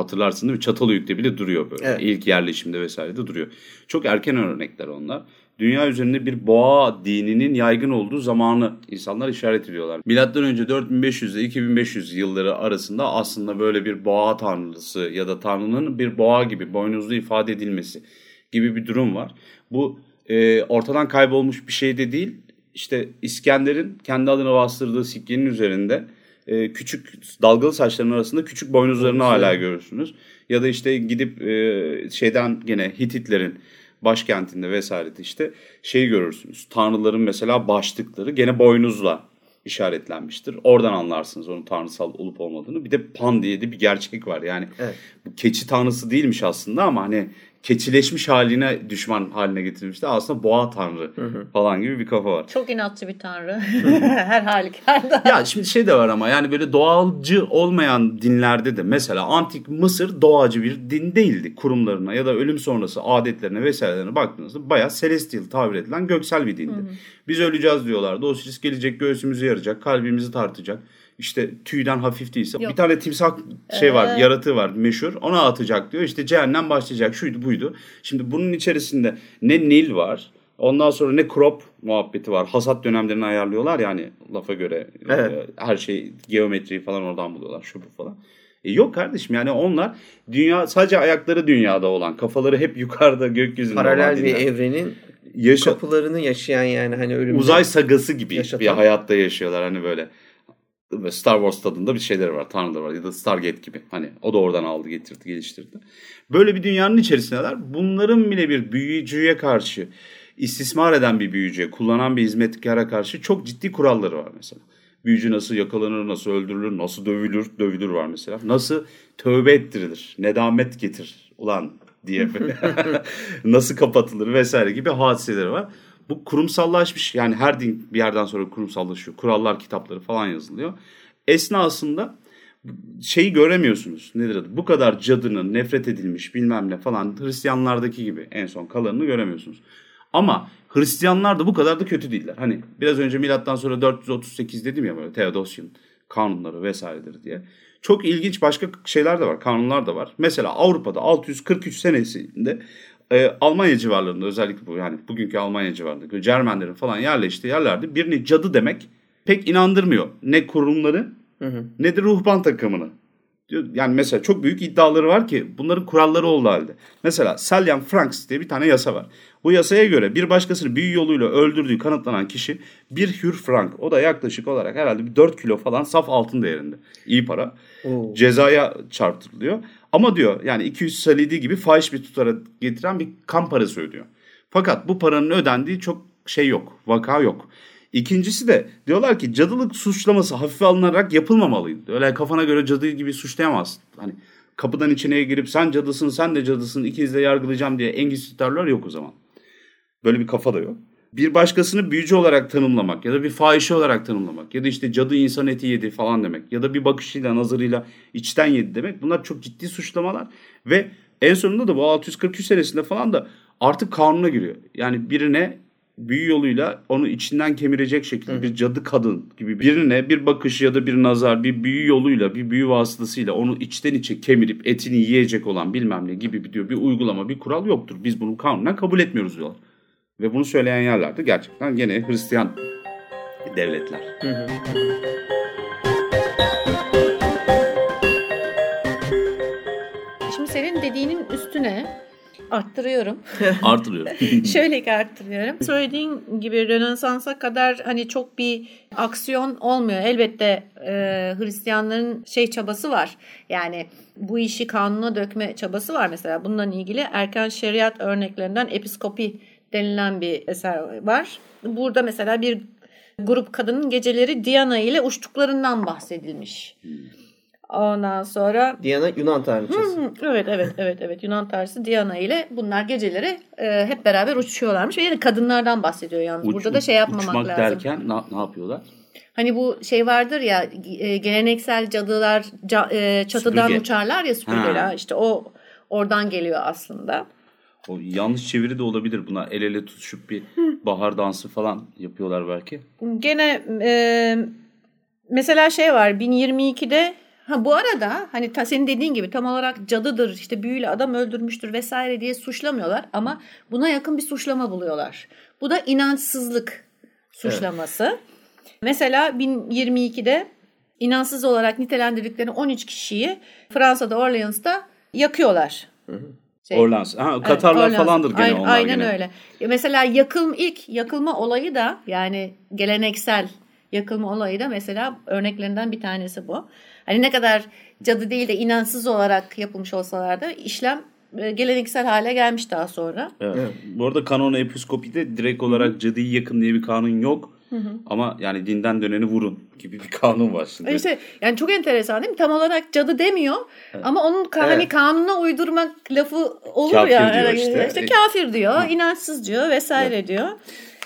Hatırlarsın değil mi? Çatalhöyük'te bile duruyor böyle. Evet. İlk yerleşimde vesairede duruyor. Çok erken örnekler onlar dünya üzerinde bir boğa dininin yaygın olduğu zamanı insanlar işaret ediyorlar. Milattan önce 4500 ile 2500 yılları arasında aslında böyle bir boğa tanrısı ya da tanrının bir boğa gibi boynuzlu ifade edilmesi gibi bir durum var. Bu e, ortadan kaybolmuş bir şey de değil. İşte İskender'in kendi adına bastırdığı sikkenin üzerinde e, küçük dalgalı saçların arasında küçük boynuzlarını Boynuzları. hala görürsünüz. Ya da işte gidip e, şeyden gene Hititlerin başkentinde vesairede işte şeyi görürsünüz. Tanrıların mesela başlıkları gene boynuzla işaretlenmiştir. Oradan anlarsınız onun tanrısal olup olmadığını. Bir de Pan diye de bir gerçek var. Yani Evet. bu keçi tanrısı değilmiş aslında ama hani keçileşmiş haline düşman haline getirilmişti. Aslında boğa tanrı falan gibi bir kafa var. Çok inatçı bir tanrı. *laughs* Her halükarda. Ya şimdi şey de var ama yani böyle doğalcı olmayan dinlerde de mesela antik Mısır doğacı bir din değildi. Kurumlarına ya da ölüm sonrası adetlerine vesairelerine baktığınızda bayağı celestial tabir edilen göksel bir dindi. Biz öleceğiz diyorlardı. Osiris gelecek göğsümüzü yaracak, kalbimizi tartacak. İşte tüyden hafif değilse. Yok. Bir tane timsah şey var, Ee. yaratığı var meşhur. Ona atacak diyor. İşte cehennem başlayacak. Şuydu buydu. Şimdi bunun içerisinde ne Nil var. Ondan sonra ne crop muhabbeti var. Hasat dönemlerini ayarlıyorlar yani lafa göre. Evet. Ee, her şey geometriyi falan oradan buluyorlar. Şu bu falan. E yok kardeşim yani onlar dünya sadece ayakları dünyada olan, kafaları hep yukarıda gökyüzünde Paralel olan bir dinler. evrenin Yaşa- kapılarını yaşayan yani hani ölümde. uzay sagası gibi Yaşatan. bir hayatta yaşıyorlar hani böyle. Star Wars tadında bir şeyleri var, tanrıları var ya da Stargate gibi. Hani o da oradan aldı, getirdi, geliştirdi. Böyle bir dünyanın içerisindeler. Bunların bile bir büyücüye karşı, istismar eden bir büyücüye, kullanan bir hizmetkara karşı çok ciddi kuralları var mesela. Büyücü nasıl yakalanır, nasıl öldürülür, nasıl dövülür, dövülür var mesela. Nasıl tövbe ettirilir, nedamet getir ulan diye *laughs* *laughs* nasıl kapatılır vesaire gibi hadiseleri var. Bu kurumsallaşmış yani her din bir yerden sonra kurumsallaşıyor. Kurallar kitapları falan yazılıyor. Esnasında şeyi göremiyorsunuz. Nedir adı? Bu kadar cadının nefret edilmiş bilmem ne falan Hristiyanlardaki gibi en son kalanını göremiyorsunuz. Ama Hristiyanlar da bu kadar da kötü değiller. Hani biraz önce milattan sonra 438 dedim ya böyle Theodosian kanunları vesairedir diye. Çok ilginç başka şeyler de var, kanunlar da var. Mesela Avrupa'da 643 senesinde e, Almanya civarlarında özellikle bu yani bugünkü Almanya civarında Cermenlerin falan yerleştiği yerlerde birini cadı demek pek inandırmıyor. Ne kurumları ne de ruhban takımını. Diyor- Yani mesela çok büyük iddiaları var ki bunların kuralları olduğu halde. Mesela Salyan Franks diye bir tane yasa var. Bu yasaya göre bir başkasını büyü yoluyla öldürdüğü kanıtlanan kişi bir hür frank. O da yaklaşık olarak herhalde bir 4 kilo falan saf altın değerinde. İyi para. Oo. Cezaya çarptırılıyor. Ama diyor yani 200 salidi gibi fahiş bir tutara getiren bir kan parası ödüyor. Fakat bu paranın ödendiği çok şey yok. Vaka yok. İkincisi de diyorlar ki cadılık suçlaması hafife alınarak yapılmamalıydı. Öyle kafana göre cadı gibi suçlayamazsın. Hani kapıdan içine girip sen cadısın sen de cadısın ikiniz de yargılayacağım diye engizitörler yok o zaman. Böyle bir kafa da yok. Bir başkasını büyücü olarak tanımlamak ya da bir fahişe olarak tanımlamak ya da işte cadı insan eti yedi falan demek ya da bir bakışıyla nazarıyla içten yedi demek bunlar çok ciddi suçlamalar ve en sonunda da bu 643 senesinde falan da artık kanuna giriyor. Yani birine büyü yoluyla onu içinden kemirecek şekilde bir cadı kadın gibi birine bir bakış ya da bir nazar bir büyü yoluyla bir büyü vasıtasıyla onu içten içe kemirip etini yiyecek olan bilmem ne gibi bir diyor bir uygulama bir kural yoktur. Biz bunu kanunen kabul etmiyoruz diyorlar. Ve bunu söyleyen yerlerde gerçekten gene Hristiyan devletler. Şimdi senin dediğinin üstüne arttırıyorum. *laughs* Artırıyor. *laughs* Şöyle ki arttırıyorum. Söylediğin gibi Rönesans'a kadar hani çok bir aksiyon olmuyor. Elbette e, Hristiyanların şey çabası var. Yani bu işi kanuna dökme çabası var mesela. Bununla ilgili erken şeriat örneklerinden episkopi denilen bir eser var. Burada mesela bir grup kadının geceleri Diana ile uçtuklarından bahsedilmiş. Ondan sonra Diana Yunan tanrıçası. Hı, Evet evet evet evet Yunan tanrısı Diana ile bunlar geceleri e, hep beraber uçuşuyorlarmış ve yine kadınlardan bahsediyor yalnız. Uç- Burada da şey yapmamak uçmak lazım. derken ne, ne yapıyorlar? Hani bu şey vardır ya e, geleneksel cadılar ca- e, çatıdan Süpürge. uçarlar ya süpürgeler işte o oradan geliyor aslında. O yanlış çeviri de olabilir buna. El ele tutuşup bir bahar dansı falan yapıyorlar belki. Gene e, mesela şey var 1022'de ha bu arada hani ta, senin dediğin gibi tam olarak cadıdır işte büyüyle adam öldürmüştür vesaire diye suçlamıyorlar ama buna yakın bir suçlama buluyorlar. Bu da inançsızlık suçlaması. Mesela 1022'de inançsız olarak nitelendirdikleri 13 kişiyi Fransa'da Orleans'ta yakıyorlar. Şey, Orlans. Ha, Evet, Katarlar Orleans. falandır gene Aynen- onlar Aynen gene. öyle. Mesela yakıl ilk yakılma olayı da yani geleneksel yakılma olayı da mesela örneklerinden bir tanesi bu. Hani ne kadar cadı değil de inançsız olarak yapılmış olsalar da işlem e, geleneksel hale gelmiş daha sonra. Evet. Evet. Bu arada kanon episkopide direkt olarak cadıyı yakın diye bir kanun yok. Ama yani dinden döneni vurun gibi bir kanun var şimdi. İşte yani çok enteresan değil mi? Tam olarak cadı demiyor ama onun ka- hani Evet. kanuna uydurmak lafı olur Kafir ya. diyor Evet, işte. işte kafir diyor, inançsız diyor vesaire diyor.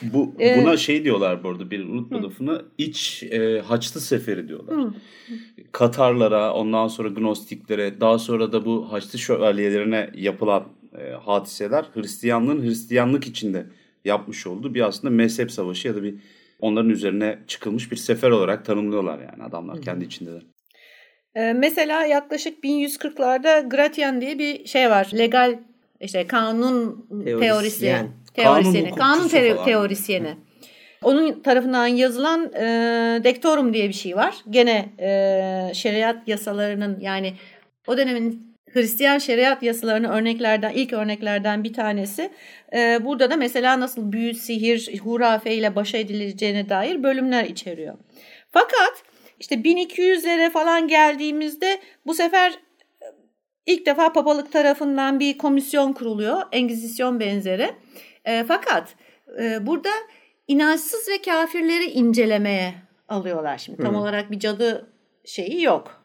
Bu Ee, buna şey diyorlar bu arada bir unutma lafını iç e, Haçlı Seferi diyorlar. Katarlara, ondan sonra Gnostiklere, daha sonra da bu Haçlı şövalyelerine yapılan e, hadiseler Hristiyanlığın Hristiyanlık içinde yapmış olduğu bir aslında mezhep savaşı ya da bir onların üzerine çıkılmış bir sefer olarak tanımlıyorlar yani adamlar kendi içindeler. Ee, mesela yaklaşık 1140'larda Gratian diye bir şey var. Legal işte kanun Teorisyen. teorisyeni. Kanun Teorisyeni. Kanun te- falan. teorisyeni. Onun tarafından yazılan e, Dektorum diye bir şey var. Gene e, şeriat yasalarının yani o dönemin Hristiyan şeriat yasalarının örneklerden ilk örneklerden bir tanesi. E, burada da mesela nasıl büyü, sihir, hurafe ile baş edileceğine dair bölümler içeriyor. Fakat işte 1200'lere falan geldiğimizde bu sefer e, ilk defa papalık tarafından bir komisyon kuruluyor. Engizisyon benzeri. E, fakat e, burada inançsız ve kafirleri incelemeye alıyorlar. Şimdi tam olarak bir cadı şeyi yok.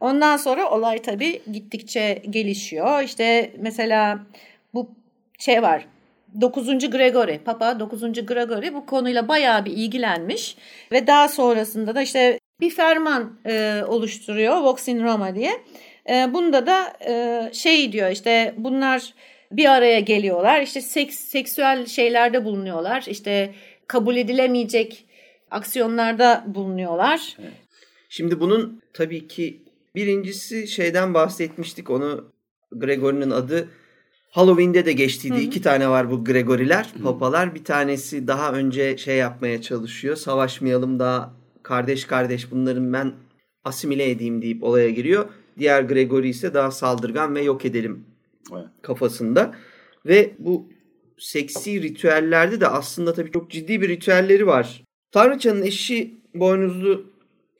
Ondan sonra olay tabii gittikçe gelişiyor. İşte mesela bu şey var. 9. Gregory, Papa 9. Gregory bu konuyla bayağı bir ilgilenmiş ve daha sonrasında da işte bir ferman e, oluşturuyor Vox in Roma diye. E, bunda da e, şey diyor işte bunlar bir araya geliyorlar işte seks, seksüel şeylerde bulunuyorlar işte kabul edilemeyecek aksiyonlarda bulunuyorlar. Şimdi bunun tabii ki birincisi şeyden bahsetmiştik. Onu Gregory'nin adı Halloween'de de geçtiydi. İki tane var bu Gregoriler, papalar. Bir tanesi daha önce şey yapmaya çalışıyor. Savaşmayalım daha kardeş kardeş bunların ben asimile edeyim deyip olaya giriyor. Diğer Gregory ise daha saldırgan ve yok edelim Evet. kafasında. Ve bu seksi ritüellerde de aslında tabii çok ciddi bir ritüelleri var. Tanrıçanın eşi boynuzlu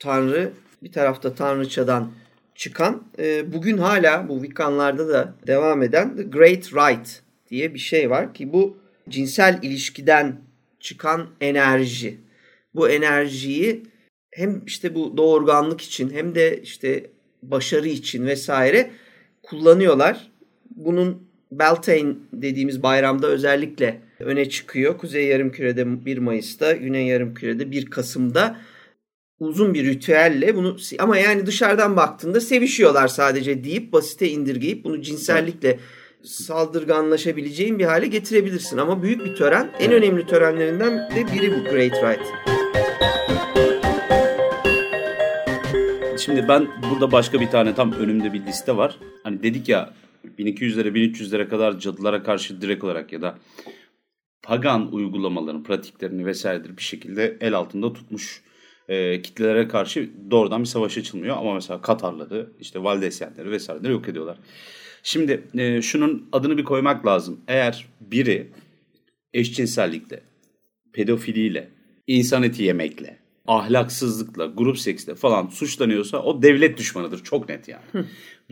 tanrı bir tarafta tanrıçadan çıkan e, bugün hala bu Wiccanlarda da devam eden The Great Rite diye bir şey var ki bu cinsel ilişkiden çıkan enerji. Bu enerjiyi hem işte bu doğurganlık için hem de işte başarı için vesaire kullanıyorlar. Bunun Beltane dediğimiz bayramda özellikle öne çıkıyor. Kuzey Yarımküre'de 1 Mayıs'ta, Güney Yarımküre'de 1 Kasım'da uzun bir ritüelle bunu ama yani dışarıdan baktığında sevişiyorlar sadece deyip basite indirgeyip bunu cinsellikle saldırganlaşabileceğin bir hale getirebilirsin. Ama büyük bir tören. En önemli törenlerinden de biri bu Great Rite. Şimdi ben burada başka bir tane tam önümde bir liste var. Hani dedik ya 1200'lere 1300'lere kadar cadılara karşı direkt olarak ya da pagan uygulamaların pratiklerini vesairedir bir şekilde el altında tutmuş e, kitlelere karşı doğrudan bir savaş açılmıyor. Ama mesela Katarları, işte Valdesyenleri vesaireleri yok ediyorlar. Şimdi e, şunun adını bir koymak lazım. Eğer biri eşcinsellikle, pedofiliyle, insan eti yemekle, ahlaksızlıkla, grup seksle falan suçlanıyorsa o devlet düşmanıdır. Çok net yani.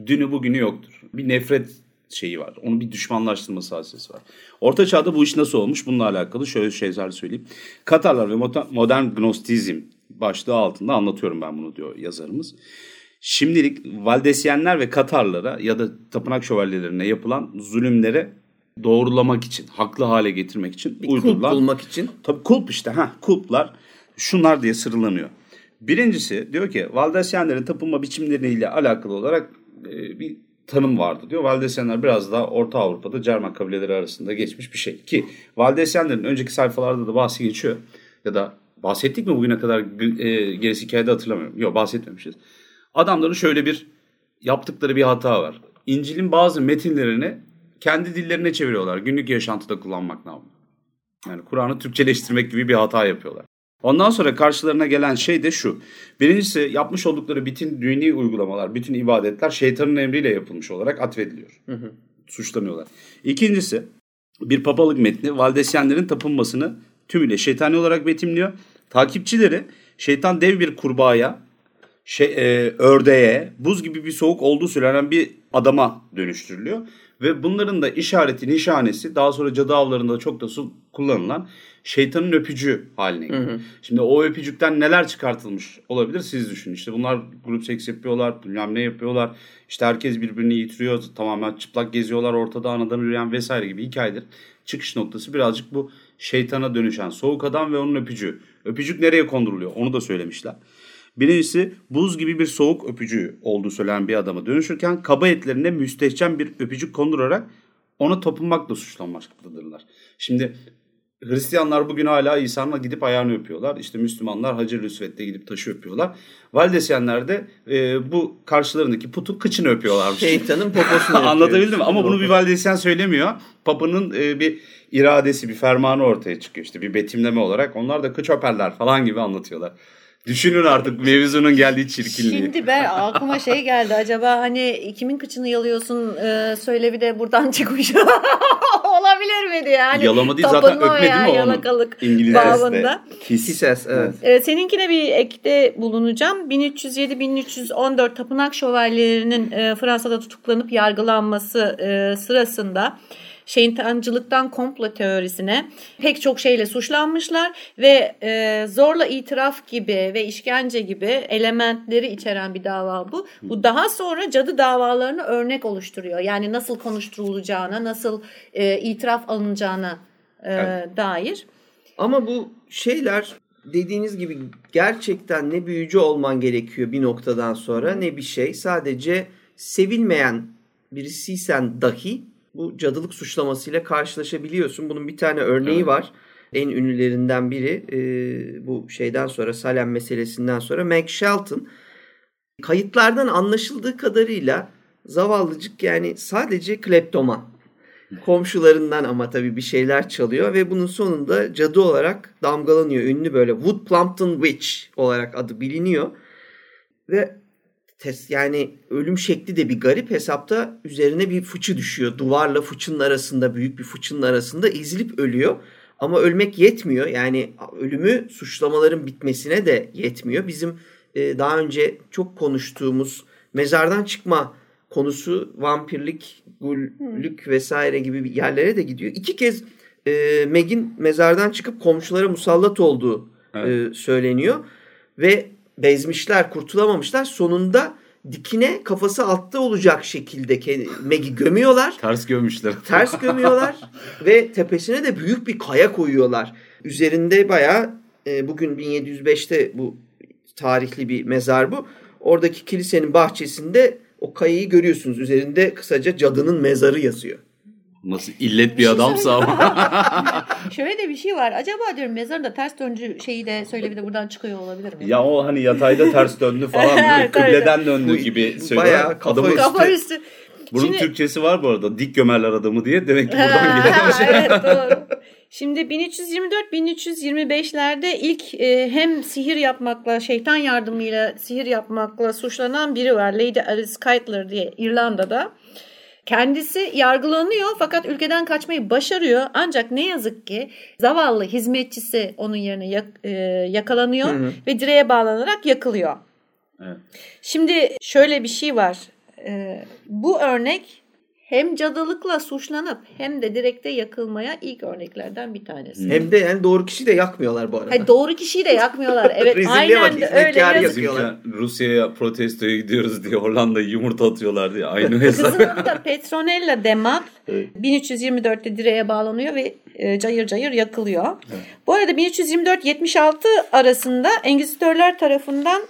Dünü bugünü yoktur. Bir nefret şeyi var. Onun bir düşmanlaştırması hadisesi var. Orta çağda bu iş nasıl olmuş? Bununla alakalı şöyle şeyler söyleyeyim. Katarlar ve modern gnostizm başlığı altında anlatıyorum ben bunu diyor yazarımız. Şimdilik Valdesyenler ve Katarlara ya da tapınak şövalyelerine yapılan zulümlere doğrulamak için, haklı hale getirmek için Bir kulp uydurulan bulmak için. Tabii kulp işte. ha Kulplar şunlar diye sıralanıyor. Birincisi diyor ki Valdesyenlerin tapınma biçimleriyle alakalı olarak e, bir tanım vardı diyor. Valdesyenler biraz daha Orta Avrupa'da Cermen kabileleri arasında geçmiş bir şey. Ki Valdesyenlerin önceki sayfalarda da bahsi geçiyor. Ya da bahsettik mi bugüne kadar e, gerisi hikayede hatırlamıyorum. Yok bahsetmemişiz. Adamların şöyle bir yaptıkları bir hata var. İncil'in bazı metinlerini kendi dillerine çeviriyorlar. Günlük yaşantıda kullanmak namına. Yani Kur'an'ı Türkçeleştirmek gibi bir hata yapıyorlar. Ondan sonra karşılarına gelen şey de şu. Birincisi yapmış oldukları bütün dini uygulamalar, bütün ibadetler şeytanın emriyle yapılmış olarak atfediliyor. Suçlanıyorlar. İkincisi bir papalık metni Valdesyenlerin tapınmasını tümüyle şeytani olarak betimliyor. Takipçileri şeytan dev bir kurbağaya, şey, e, ördeğe, buz gibi bir soğuk olduğu söylenen bir adama dönüştürülüyor. Ve bunların da işareti, nişanesi daha sonra cadı avlarında çok da kullanılan şeytanın öpücüğü haline geliyor. Şimdi o öpücükten neler çıkartılmış olabilir siz düşünün. İşte bunlar grup seks yapıyorlar, bilmem ne yapıyorlar. İşte herkes birbirini yitiriyor, tamamen çıplak geziyorlar, ortada anadan üreyen vesaire gibi hikayeler. Çıkış noktası birazcık bu şeytana dönüşen soğuk adam ve onun öpücüğü. Öpücük nereye konduruluyor onu da söylemişler. Birincisi buz gibi bir soğuk öpücüğü olduğu söylenen bir adama dönüşürken kaba etlerine müstehcen bir öpücük kondurarak ona tapınmakla suçlanmaktadırlar. Şimdi Hristiyanlar bugün hala İsa'nın gidip ayağını öpüyorlar. İşte Müslümanlar Hacer Rüsvet'te gidip taşı öpüyorlar. Valdesyenler de e, bu karşılarındaki putun kıçını öpüyorlarmış. Şeytanın poposunu *laughs* Anlatabildim mi? Ama bunu bir Valdesyen söylemiyor. Papa'nın e, bir iradesi, bir fermanı ortaya çıkıyor. İşte bir betimleme olarak. Onlar da kıç öperler falan gibi anlatıyorlar. Düşünün artık *laughs* mevzunun geldiği çirkinliği. Şimdi ben aklıma şey geldi. Acaba hani kimin kıçını yalıyorsun e, söylevi de buradan çıkmış. *laughs* Olabilir miydi yani? Yalama değil zaten öpme değil mi? Yalakalık. Kiss. Kisses evet. Ee, seninkine bir ekte bulunacağım. 1307-1314 tapınak şövalyelerinin e, Fransa'da tutuklanıp yargılanması e, sırasında şeytancılıktan komplo teorisine pek çok şeyle suçlanmışlar ve e, zorla itiraf gibi ve işkence gibi elementleri içeren bir dava bu. Bu daha sonra cadı davalarını örnek oluşturuyor. Yani nasıl konuşturulacağına, nasıl e, itiraf alınacağına e, Evet. dair. Ama bu şeyler dediğiniz gibi gerçekten ne büyücü olman gerekiyor bir noktadan sonra ne bir şey. Sadece sevilmeyen birisiysen dahi bu cadılık suçlamasıyla karşılaşabiliyorsun. Bunun bir tane örneği Evet. var. En ünlülerinden biri e, bu şeyden sonra Salem meselesinden sonra Meg Shelton. Kayıtlardan anlaşıldığı kadarıyla zavallıcık yani sadece kleptoman komşularından ama tabii bir şeyler çalıyor ve bunun sonunda cadı olarak damgalanıyor. Ünlü böyle Wood Plumpton Witch olarak adı biliniyor. Ve tes, yani ölüm şekli de bir garip hesapta üzerine bir fıçı düşüyor. Duvarla fıçının arasında büyük bir fıçının arasında ezilip ölüyor. Ama ölmek yetmiyor. Yani ölümü suçlamaların bitmesine de yetmiyor. Bizim e, daha önce çok konuştuğumuz mezardan çıkma konusu vampirlik, gullük vesaire gibi bir yerlere de gidiyor. İki kez e, Meg'in mezardan çıkıp komşulara musallat olduğu Evet. e, söyleniyor. Ve bezmişler, kurtulamamışlar. Sonunda dikine kafası altta olacak şekilde Meg'i gömüyorlar. *laughs* Ters gömmüşler. Ters gömüyorlar ve tepesine de büyük bir kaya koyuyorlar. Üzerinde bayağı e, bugün 1705'te bu tarihli bir mezar bu. Oradaki kilisenin bahçesinde o kayayı görüyorsunuz. Üzerinde kısaca cadının mezarı yazıyor. Nasıl illet bir şey adamsa ama. *laughs* Şöyle de bir şey var. Acaba diyorum mezarında ters döncü şeyi de söylevi de buradan çıkıyor olabilir mi? ya o hani yatayda ters döndü falan. Kıbleden döndü gibi bayağı söylüyorlar. kafa Adamın, üstü. Kafa üstü. bunun Şimdi- Türkçesi var bu arada. Dik gömerler adamı diye. Demek ki buradan geliyor. evet doğru. Şimdi 1324-1325'lerde ilk e, hem sihir yapmakla, şeytan yardımıyla sihir yapmakla suçlanan biri var. Lady Alice Keitler diye İrlanda'da. Kendisi yargılanıyor fakat ülkeden kaçmayı başarıyor. Ancak ne yazık ki zavallı hizmetçisi onun yerine yak- e, yakalanıyor Hı hı. ve direğe bağlanarak yakılıyor. Evet. Şimdi şöyle bir şey var. Ee, bu örnek hem cadılıkla suçlanıp hem de direkte yakılmaya ilk örneklerden bir tanesi. Hem de yani doğru kişi de yakmıyorlar bu arada. Hayır, doğru kişiyi de yakmıyorlar. *laughs* Evet aynen bak, de öyle. Bizimkiler Rusya'ya protestoya gidiyoruz diye Hollanda'ya yumurta atıyorlar diye. Aynı hesap. Kızının adı da Petronella Demat Evet. 1324'te direğe bağlanıyor ve e, cayır cayır yakılıyor. Bu arada 1324-76 arasında Engizitörler tarafından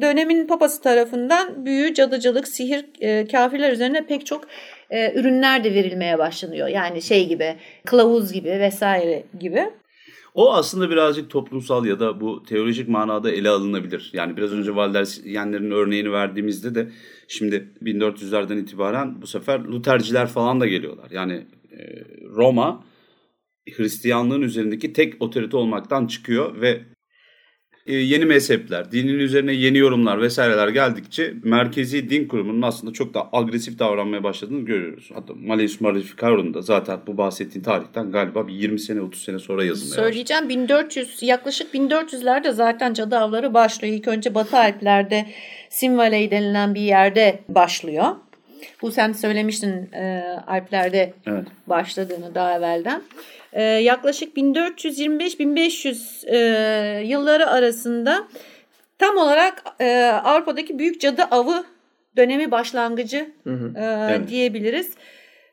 dönemin papası tarafından büyü, cadıcılık, sihir, e, kafirler üzerine pek çok e, ürünler de verilmeye başlanıyor. Yani şey gibi, kılavuz gibi vesaire gibi. O aslında birazcık toplumsal ya da bu teolojik manada ele alınabilir. Yani biraz önce Valderyenlerin örneğini verdiğimizde de şimdi 1400'lerden itibaren bu sefer Luterciler falan da geliyorlar. Yani e, Roma Hristiyanlığın üzerindeki tek otorite olmaktan çıkıyor ve yeni mezhepler, dinin üzerine yeni yorumlar vesaireler geldikçe merkezi din kurumunun aslında çok daha agresif davranmaya başladığını görüyoruz. Hatta Malleus Maleficarum da zaten bu bahsettiğin tarihten galiba bir 20 sene 30 sene sonra yazılmaya başladı. Söyleyeceğim 1400 yaklaşık 1400'lerde zaten cadı avları başlıyor. İlk önce Batı Alpler'de Sim Valley denilen bir yerde başlıyor. Bu sen söylemiştin e, Alpler'de Evet. başladığını daha evvelden. E, yaklaşık 1425-1500 e, yılları arasında tam olarak e, Avrupa'daki büyük cadı avı dönemi başlangıcı e, diyebiliriz.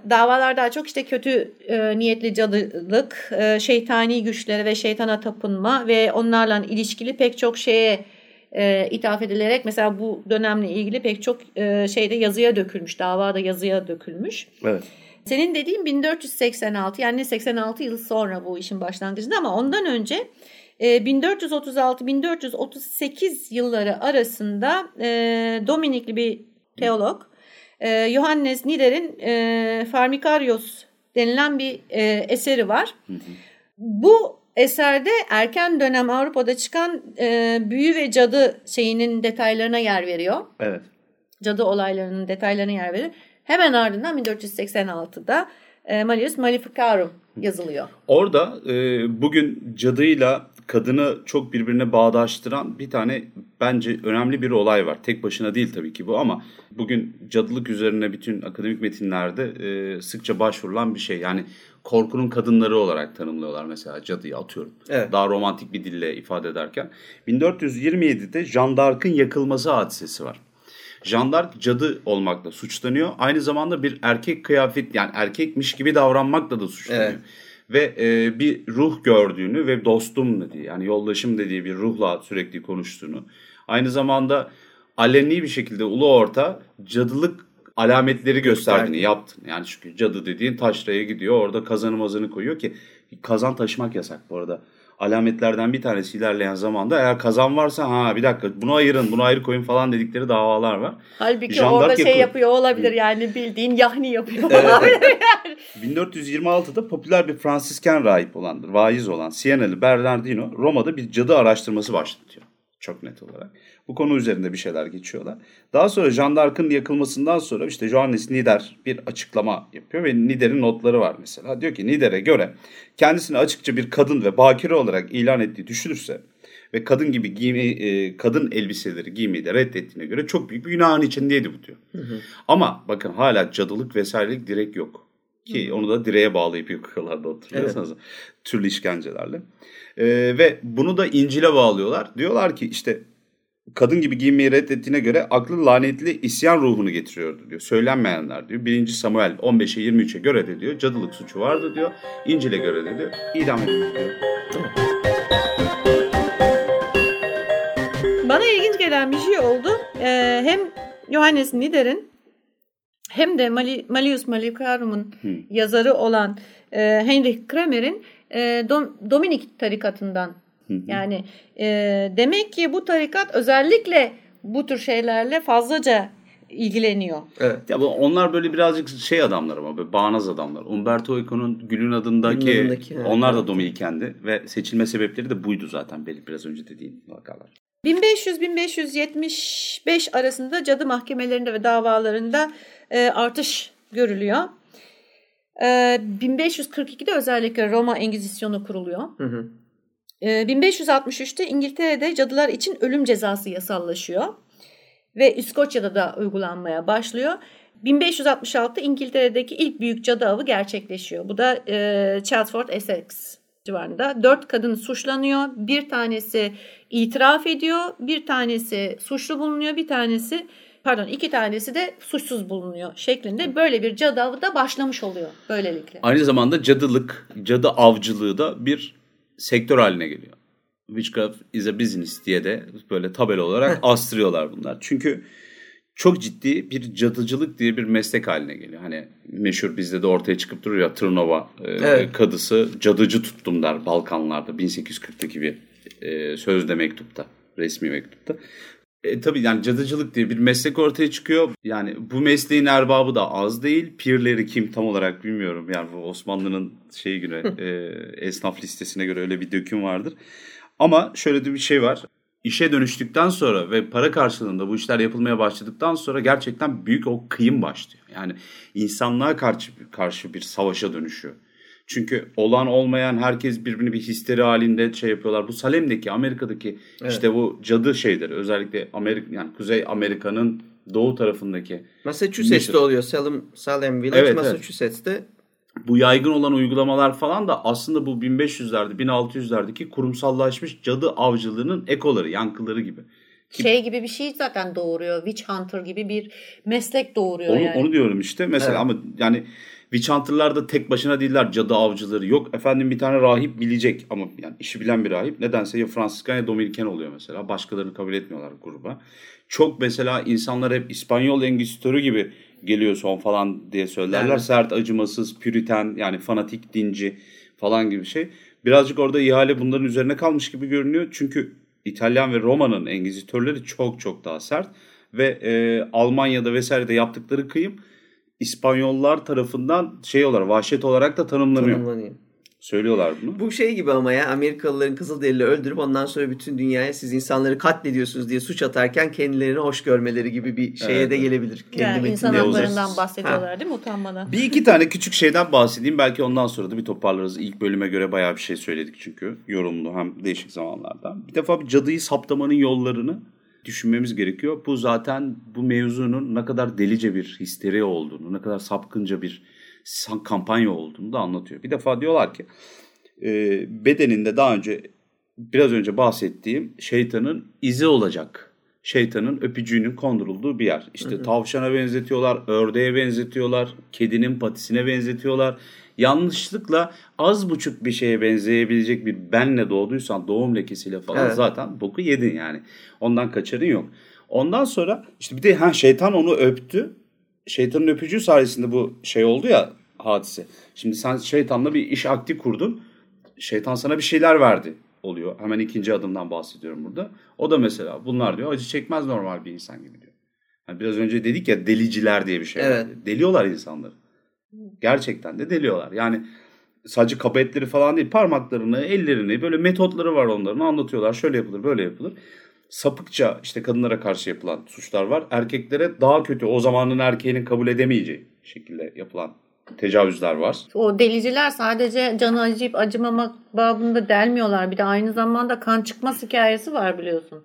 Davalar daha çok işte kötü e, niyetli cadılık, e, şeytani güçlere ve şeytana tapınma ve onlarla ilişkili pek çok şeye e, ithaf edilerek mesela bu dönemle ilgili pek çok e, şeyde yazıya dökülmüş, davada yazıya dökülmüş. Evet. Senin dediğin 1486 yani 86 yıl sonra bu işin başlangıcında ama ondan önce e, 1436-1438 yılları arasında e, Dominikli bir teolog e, Johannes Nider'in e, Farmikarios denilen bir e, eseri var. Bu eserde erken dönem Avrupa'da çıkan e, büyü ve cadı şeyinin detaylarına yer veriyor Evet. cadı olaylarının detaylarına yer verir. Hemen ardından 1486'da e, Malleus Maleficarum yazılıyor. Orada e, bugün cadıyla kadını çok birbirine bağdaştıran bir tane bence önemli bir olay var. Tek başına değil tabii ki bu ama bugün cadılık üzerine bütün akademik metinlerde e, sıkça başvurulan bir şey. Yani korkunun kadınları olarak tanımlıyorlar mesela cadıyı atıyorum. Evet. Daha romantik bir dille ifade ederken. 1427'de Jeanne d'Arc'ın yakılması hadisesi var. Jeanne d'Arc cadı olmakla suçlanıyor. Aynı zamanda bir erkek kıyafet yani erkekmiş gibi davranmakla da suçlanıyor. Evet. Ve e, bir ruh gördüğünü ve dostum dediği yani yoldaşım dediği bir ruhla sürekli konuştuğunu. Aynı zamanda aleni bir şekilde ulu orta cadılık alametleri gösterdiğini yaptın. Yani çünkü cadı dediğin taşraya gidiyor orada kazanı mazanı koyuyor ki kazan taşımak yasak bu arada. Alametlerden bir tanesi ilerleyen zamanda eğer kazan varsa ha bir dakika bunu ayırın bunu ayrı koyun falan dedikleri davalar var. Halbuki Jeanne orada şey yapıyor olabilir yani bildiğin yahni yapıyor olabilir. 1426'da *laughs* popüler bir Fransisken rahip olandır, vaiz olan Sienalı Bernardino Roma'da bir cadı araştırması başlatıyor. Çok net olarak. Bu konu üzerinde bir şeyler geçiyorlar. Daha sonra Jeanne d'Arc'ın yakılmasından sonra işte Johannes Nider bir açıklama yapıyor ve Nider'in notları var mesela. Diyor ki Nider'e göre kendisini açıkça bir kadın ve bakire olarak ilan ettiği düşünürse ve kadın gibi giyimi, e, kadın elbiseleri giymeyi de reddettiğine göre çok büyük bir günahın içindeydi bu diyor. Ama bakın hala cadılık vesairelik direk yok. Ki onu da direğe bağlayıp yıkıyorlardı hatırlıyorsanız. Türlü işkencelerle. Ee, ve bunu da İncil'e bağlıyorlar. Diyorlar ki işte kadın gibi giyinmeyi reddettiğine göre aklı lanetli isyan ruhunu getiriyordu diyor. Söylenmeyenler diyor. 1. Samuel 15'e 23'e göre de diyor cadılık suçu vardı diyor. İncil'e göre de diyor idam edilmiş diyor. Bana ilginç gelen bir şey oldu. Ee, hem Johannes Nider'in hem de Mali, Malleus Maleficarum'un yazarı olan e, Heinrich Kramer'in e, Dom- Dominik tarikatından. Yani e, demek ki bu tarikat özellikle bu tür şeylerle fazlaca ilgileniyor. Evet. Ya bu, onlar böyle birazcık şey adamlar ama böyle bağnaz adamlar. Umberto Eco'nun Gül'ün adındaki, Gül'ün adındaki, evet. onlar da Dominikendi ve seçilme sebepleri de buydu zaten benim biraz önce dediğin vakalar. 1500-1575 arasında cadı mahkemelerinde ve davalarında e, artış görülüyor. E, 1542'de özellikle Roma Engizisyonu kuruluyor. Hı hı. E, 1563'te İngiltere'de cadılar için ölüm cezası yasallaşıyor. Ve İskoçya'da da uygulanmaya başlıyor. 1566'da İngiltere'deki ilk büyük cadı avı gerçekleşiyor. Bu da e, Chelmsford, Essex civarında. Dört kadın suçlanıyor. Bir tanesi itiraf ediyor. Bir tanesi suçlu bulunuyor. Bir tanesi pardon iki tanesi de suçsuz bulunuyor şeklinde böyle bir cadı avı da başlamış oluyor böylelikle. Aynı zamanda cadılık, cadı avcılığı da bir sektör haline geliyor. Witchcraft is a business diye de böyle tabela olarak astırıyorlar bunlar. Çünkü çok ciddi bir cadıcılık diye bir meslek haline geliyor. Hani meşhur bizde de ortaya çıkıp duruyor ya Tırnova e, Evet. kadısı cadıcı tuttum der Balkanlarda 1840'daki bir e, sözde mektupta, resmi mektupta. E, tabii yani cadıcılık diye bir meslek ortaya çıkıyor. Yani bu mesleğin erbabı da az değil. Pirleri kim tam olarak bilmiyorum. Yani bu Osmanlı'nın şeyi göre e, esnaf listesine göre öyle bir döküm vardır. Ama şöyle de bir şey var. işe dönüştükten sonra ve para karşılığında bu işler yapılmaya başladıktan sonra gerçekten büyük o kıyım başlıyor. Yani insanlığa karşı karşı bir savaşa dönüşüyor. Çünkü olan olmayan herkes birbirini bir histeri halinde şey yapıyorlar. Bu Salem'deki Amerika'daki evet. işte bu cadı şeyleri özellikle Amerika yani Kuzey Amerika'nın doğu tarafındaki Massachusetts'te oluyor. Salem Salem Village evet, Massachusetts'te. Evet. Bu yaygın olan uygulamalar falan da aslında bu 1500'lerde 1600'lerdeki kurumsallaşmış cadı avcılığının ekoları, yankıları gibi. Şey gibi bir şey zaten doğuruyor. Witch Hunter gibi bir meslek doğuruyor onu, yani. Onu diyorum işte. Mesela evet. ama yani Witch Hunter'lar da tek başına değiller cadı avcıları. Yok efendim bir tane rahip bilecek ama yani işi bilen bir rahip. Nedense ya Fransızkan ya Dominiken oluyor mesela. Başkalarını kabul etmiyorlar gruba. Çok mesela insanlar hep İspanyol Engizitörü gibi geliyor son falan diye söylerler. Evet. Sert, acımasız, püriten yani fanatik, dinci falan gibi şey. Birazcık orada ihale bunların üzerine kalmış gibi görünüyor. Çünkü İtalyan ve Roma'nın Engizitörleri çok çok daha sert. Ve e, Almanya'da vesairede yaptıkları kıyım İspanyollar tarafından şey olarak vahşet olarak da tanımlanıyor. Tanımlanıyor. Söylüyorlar bunu. Bu şey gibi ama ya Amerikalıların Kızılderili öldürüp ondan sonra bütün dünyaya siz insanları katlediyorsunuz diye suç atarken kendilerini hoş görmeleri gibi bir şeye evet. de gelebilir. Kendi yani insan haklarından bahsediyorlar ha. değil mi utanmadan? Bir iki tane küçük şeyden bahsedeyim. Belki ondan sonra da bir toparlarız. İlk bölüme göre bayağı bir şey söyledik çünkü. Yorumlu hem değişik zamanlarda. Bir defa bir cadıyı saptamanın yollarını düşünmemiz gerekiyor. Bu zaten bu mevzunun ne kadar delice bir histeri olduğunu, ne kadar sapkınca bir kampanya olduğunu da anlatıyor. Bir defa diyorlar ki e, bedeninde daha önce biraz önce bahsettiğim şeytanın izi olacak. Şeytanın öpücüğünün kondurulduğu bir yer. İşte hı hı. tavşana benzetiyorlar, ördeğe benzetiyorlar, kedinin patisine benzetiyorlar. Yanlışlıkla az buçuk bir şeye benzeyebilecek bir benle doğduysan doğum lekesiyle falan evet. zaten boku yedin yani. Ondan kaçarın yok. Ondan sonra işte bir de ha şeytan onu öptü şeytanın öpücüğü sayesinde bu şey oldu ya hadise. Şimdi sen şeytanla bir iş akti kurdun. Şeytan sana bir şeyler verdi oluyor. Hemen ikinci adımdan bahsediyorum burada. O da mesela bunlar diyor acı çekmez normal bir insan gibi diyor. Yani biraz önce dedik ya deliciler diye bir şey evet. var. Deliyorlar insanları. Gerçekten de deliyorlar. Yani sadece kabetleri falan değil parmaklarını, ellerini böyle metotları var onların anlatıyorlar. Şöyle yapılır, böyle yapılır sapıkça işte kadınlara karşı yapılan suçlar var. Erkeklere daha kötü o zamanın erkeğinin kabul edemeyeceği şekilde yapılan tecavüzler var. O deliciler sadece canı acıyıp acımamak babında delmiyorlar. Bir de aynı zamanda kan çıkmaz hikayesi var biliyorsun.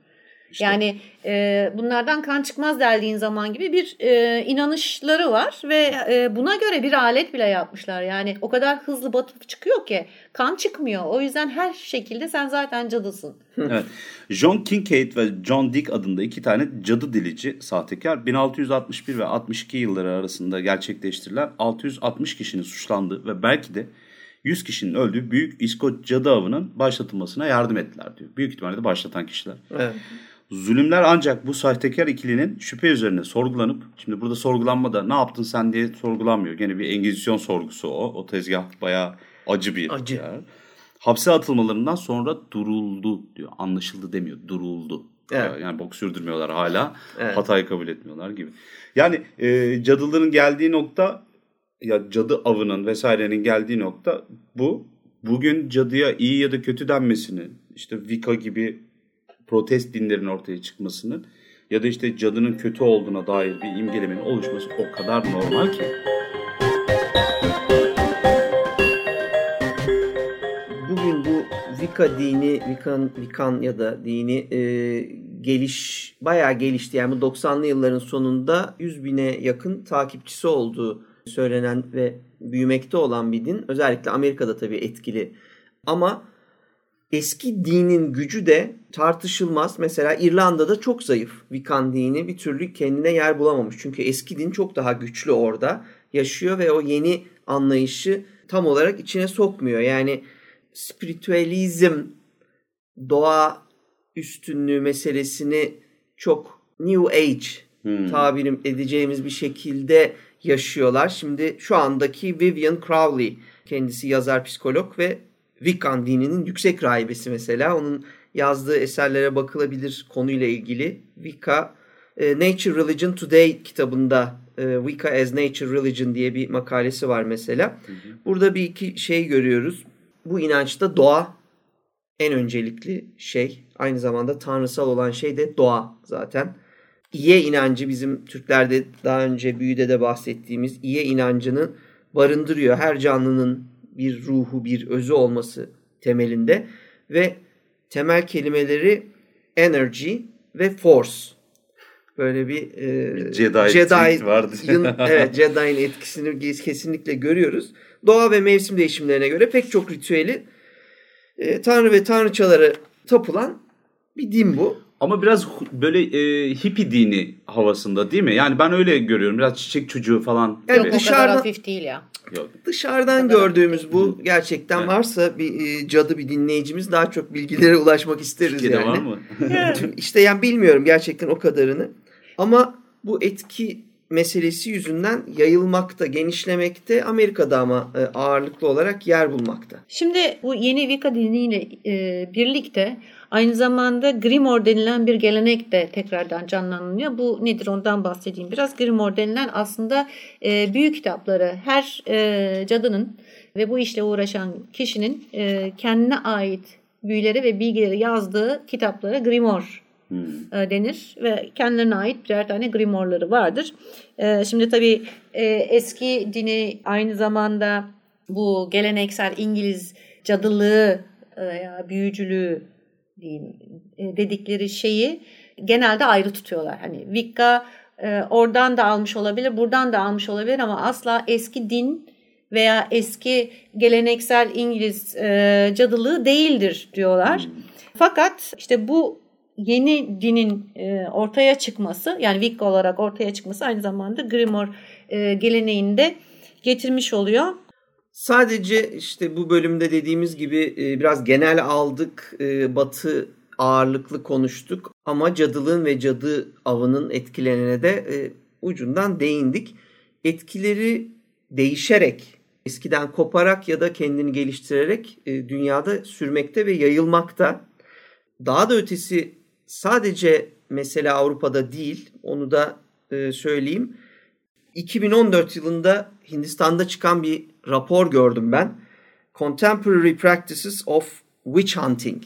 İşte. Yani e, bunlardan kan çıkmaz deldiğin zaman gibi bir e, inanışları var ve e, buna göre bir alet bile yapmışlar. Yani o kadar hızlı batıp çıkıyor ki kan çıkmıyor. O yüzden her şekilde sen zaten cadısın. evet. John Kincaid ve John Dick adında iki tane cadı dilici sahtekar 1661 ve 62 yılları arasında gerçekleştirilen 660 kişinin suçlandığı ve belki de 100 kişinin öldüğü büyük İskoç cadı avının başlatılmasına yardım ettiler diyor. Büyük ihtimalle de başlatan kişiler. Evet. Zulümler ancak bu sahtekar ikilinin şüphe üzerine sorgulanıp, şimdi burada sorgulanmada ne yaptın sen diye sorgulanmıyor. Gene bir engizisyon sorgusu o. O tezgah bayağı acı bir acı. yer. Hapse atılmalarından sonra duruldu diyor. Anlaşıldı demiyor, duruldu. Evet. Yani bok sürdürmüyorlar hala. Evet. Hatayı kabul etmiyorlar gibi. Yani e, cadıların geldiği nokta ya cadı avının vesairenin geldiği nokta bu. Bugün cadıya iyi ya da kötü denmesini işte Vika gibi protest dinlerin ortaya çıkmasının ya da işte cadının kötü olduğuna dair bir imgelemenin oluşması o kadar normal ki. Bugün bu Vika dini, Vikan, Vikan ya da dini e, geliş bayağı gelişti. Yani bu 90'lı yılların sonunda 100 bine yakın takipçisi olduğu söylenen ve büyümekte olan bir din. Özellikle Amerika'da tabii etkili. Ama eski dinin gücü de tartışılmaz. Mesela İrlanda'da çok zayıf Vikan dini bir türlü kendine yer bulamamış. Çünkü eski din çok daha güçlü orada yaşıyor ve o yeni anlayışı tam olarak içine sokmuyor. Yani spiritüalizm, doğa üstünlüğü meselesini çok New Age hmm. tabirim edeceğimiz bir şekilde yaşıyorlar. Şimdi şu andaki Vivian Crowley kendisi yazar, psikolog ve Wiccan dininin yüksek rahibesi mesela. Onun yazdığı eserlere bakılabilir konuyla ilgili. Wicca e, Nature Religion Today kitabında e, Wicca as Nature Religion diye bir makalesi var mesela. Burada bir iki şey görüyoruz. Bu inançta doğa en öncelikli şey. Aynı zamanda tanrısal olan şey de doğa zaten. İye inancı bizim Türklerde daha önce büyüde de bahsettiğimiz iye inancını barındırıyor. Her canlının bir ruhu, bir özü olması temelinde ve temel kelimeleri energy ve force. Böyle bir, e, Jedi Jedi vardı. evet, Jedi'nin etkisini kesinlikle görüyoruz. Doğa ve mevsim değişimlerine göre pek çok ritüeli e, tanrı ve tanrıçalara tapılan bir din bu. Ama biraz böyle e, hippie dini havasında değil mi? Yani ben öyle görüyorum. Biraz çiçek çocuğu falan. Evet, Yok dışarıdan, o kadar hafif değil ya. Yok. Dışarıdan gördüğümüz bu gerçekten evet. varsa bir e, cadı bir dinleyicimiz daha çok bilgilere ulaşmak isteriz Türkiye'de yani. var mı? *laughs* İşte yani bilmiyorum gerçekten o kadarını. Ama bu etki meselesi yüzünden yayılmakta, genişlemekte Amerika'da ama e, ağırlıklı olarak yer bulmakta. Şimdi bu yeni Wicca diniyle e, birlikte aynı zamanda Grimoire denilen bir gelenek de tekrardan canlanıyor. Bu nedir ondan bahsedeyim biraz. Grimoire denilen aslında e, büyük kitapları her e, cadının ve bu işle uğraşan kişinin e, kendine ait büyüleri ve bilgileri yazdığı kitaplara Grimoire hmm. E, denir ve kendilerine ait birer tane grimorları vardır. E, şimdi tabii e, eski dini aynı zamanda bu geleneksel İngiliz cadılığı veya büyücülüğü diyeyim dedikleri şeyi genelde ayrı tutuyorlar. Hani Wicca oradan da almış olabilir, buradan da almış olabilir ama asla eski din veya eski geleneksel İngiliz cadılığı değildir diyorlar. Hmm. Fakat işte bu yeni dinin e, ortaya çıkması yani Wicca olarak ortaya çıkması aynı zamanda Grimoire e, geleneğinde getirmiş oluyor. Sadece işte bu bölümde dediğimiz gibi e, biraz genel aldık, e, batı ağırlıklı konuştuk ama cadılığın ve cadı avının etkilerine de e, ucundan değindik. Etkileri değişerek, eskiden koparak ya da kendini geliştirerek dünyada sürmekte ve yayılmakta. Daha da ötesi sadece mesela Avrupa'da değil onu da söyleyeyim. 2014 yılında Hindistan'da çıkan bir rapor gördüm ben. Contemporary Practices of Witch Hunting.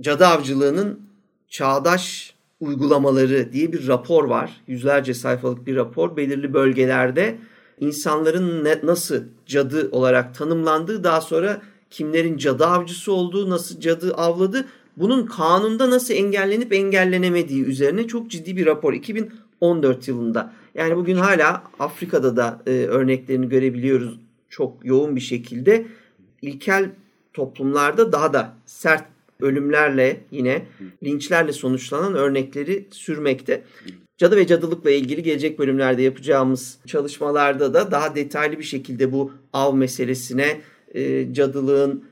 Cadı avcılığının çağdaş uygulamaları diye bir rapor var. Yüzlerce sayfalık bir rapor. Belirli bölgelerde insanların ne, nasıl cadı olarak tanımlandığı, daha sonra kimlerin cadı avcısı olduğu, nasıl cadı avladı bunun kanunda nasıl engellenip engellenemediği üzerine çok ciddi bir rapor 2014 yılında. Yani bugün hala Afrika'da da e, örneklerini görebiliyoruz çok yoğun bir şekilde. İlkel toplumlarda daha da sert ölümlerle yine linçlerle sonuçlanan örnekleri sürmekte. Cadı ve cadılıkla ilgili gelecek bölümlerde yapacağımız çalışmalarda da daha detaylı bir şekilde bu av meselesine, e, cadılığın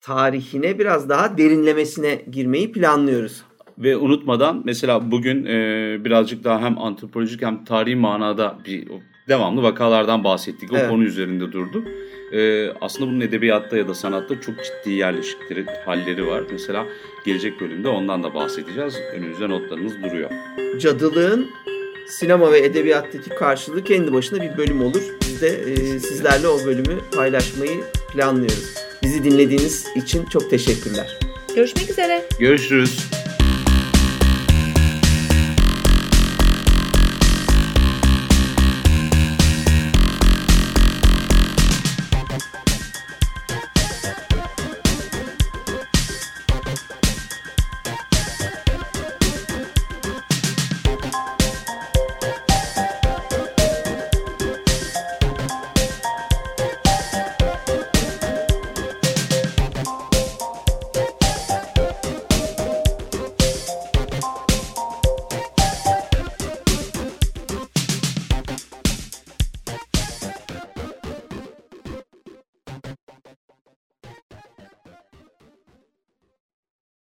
tarihine biraz daha derinlemesine girmeyi planlıyoruz. Ve unutmadan mesela bugün e, birazcık daha hem antropolojik hem tarihi manada bir devamlı vakalardan bahsettik. O evet. konu üzerinde durduk. E, aslında bunun edebiyatta ya da sanatta çok ciddi yerleşikleri, halleri var. Mesela gelecek bölümde ondan da bahsedeceğiz. Önümüzde notlarımız duruyor. Cadılığın sinema ve edebiyattaki karşılığı kendi başına bir bölüm olur. Biz de e, sizlerle o bölümü paylaşmayı planlıyoruz. Bizi dinlediğiniz için çok teşekkürler. Görüşmek üzere. Görüşürüz.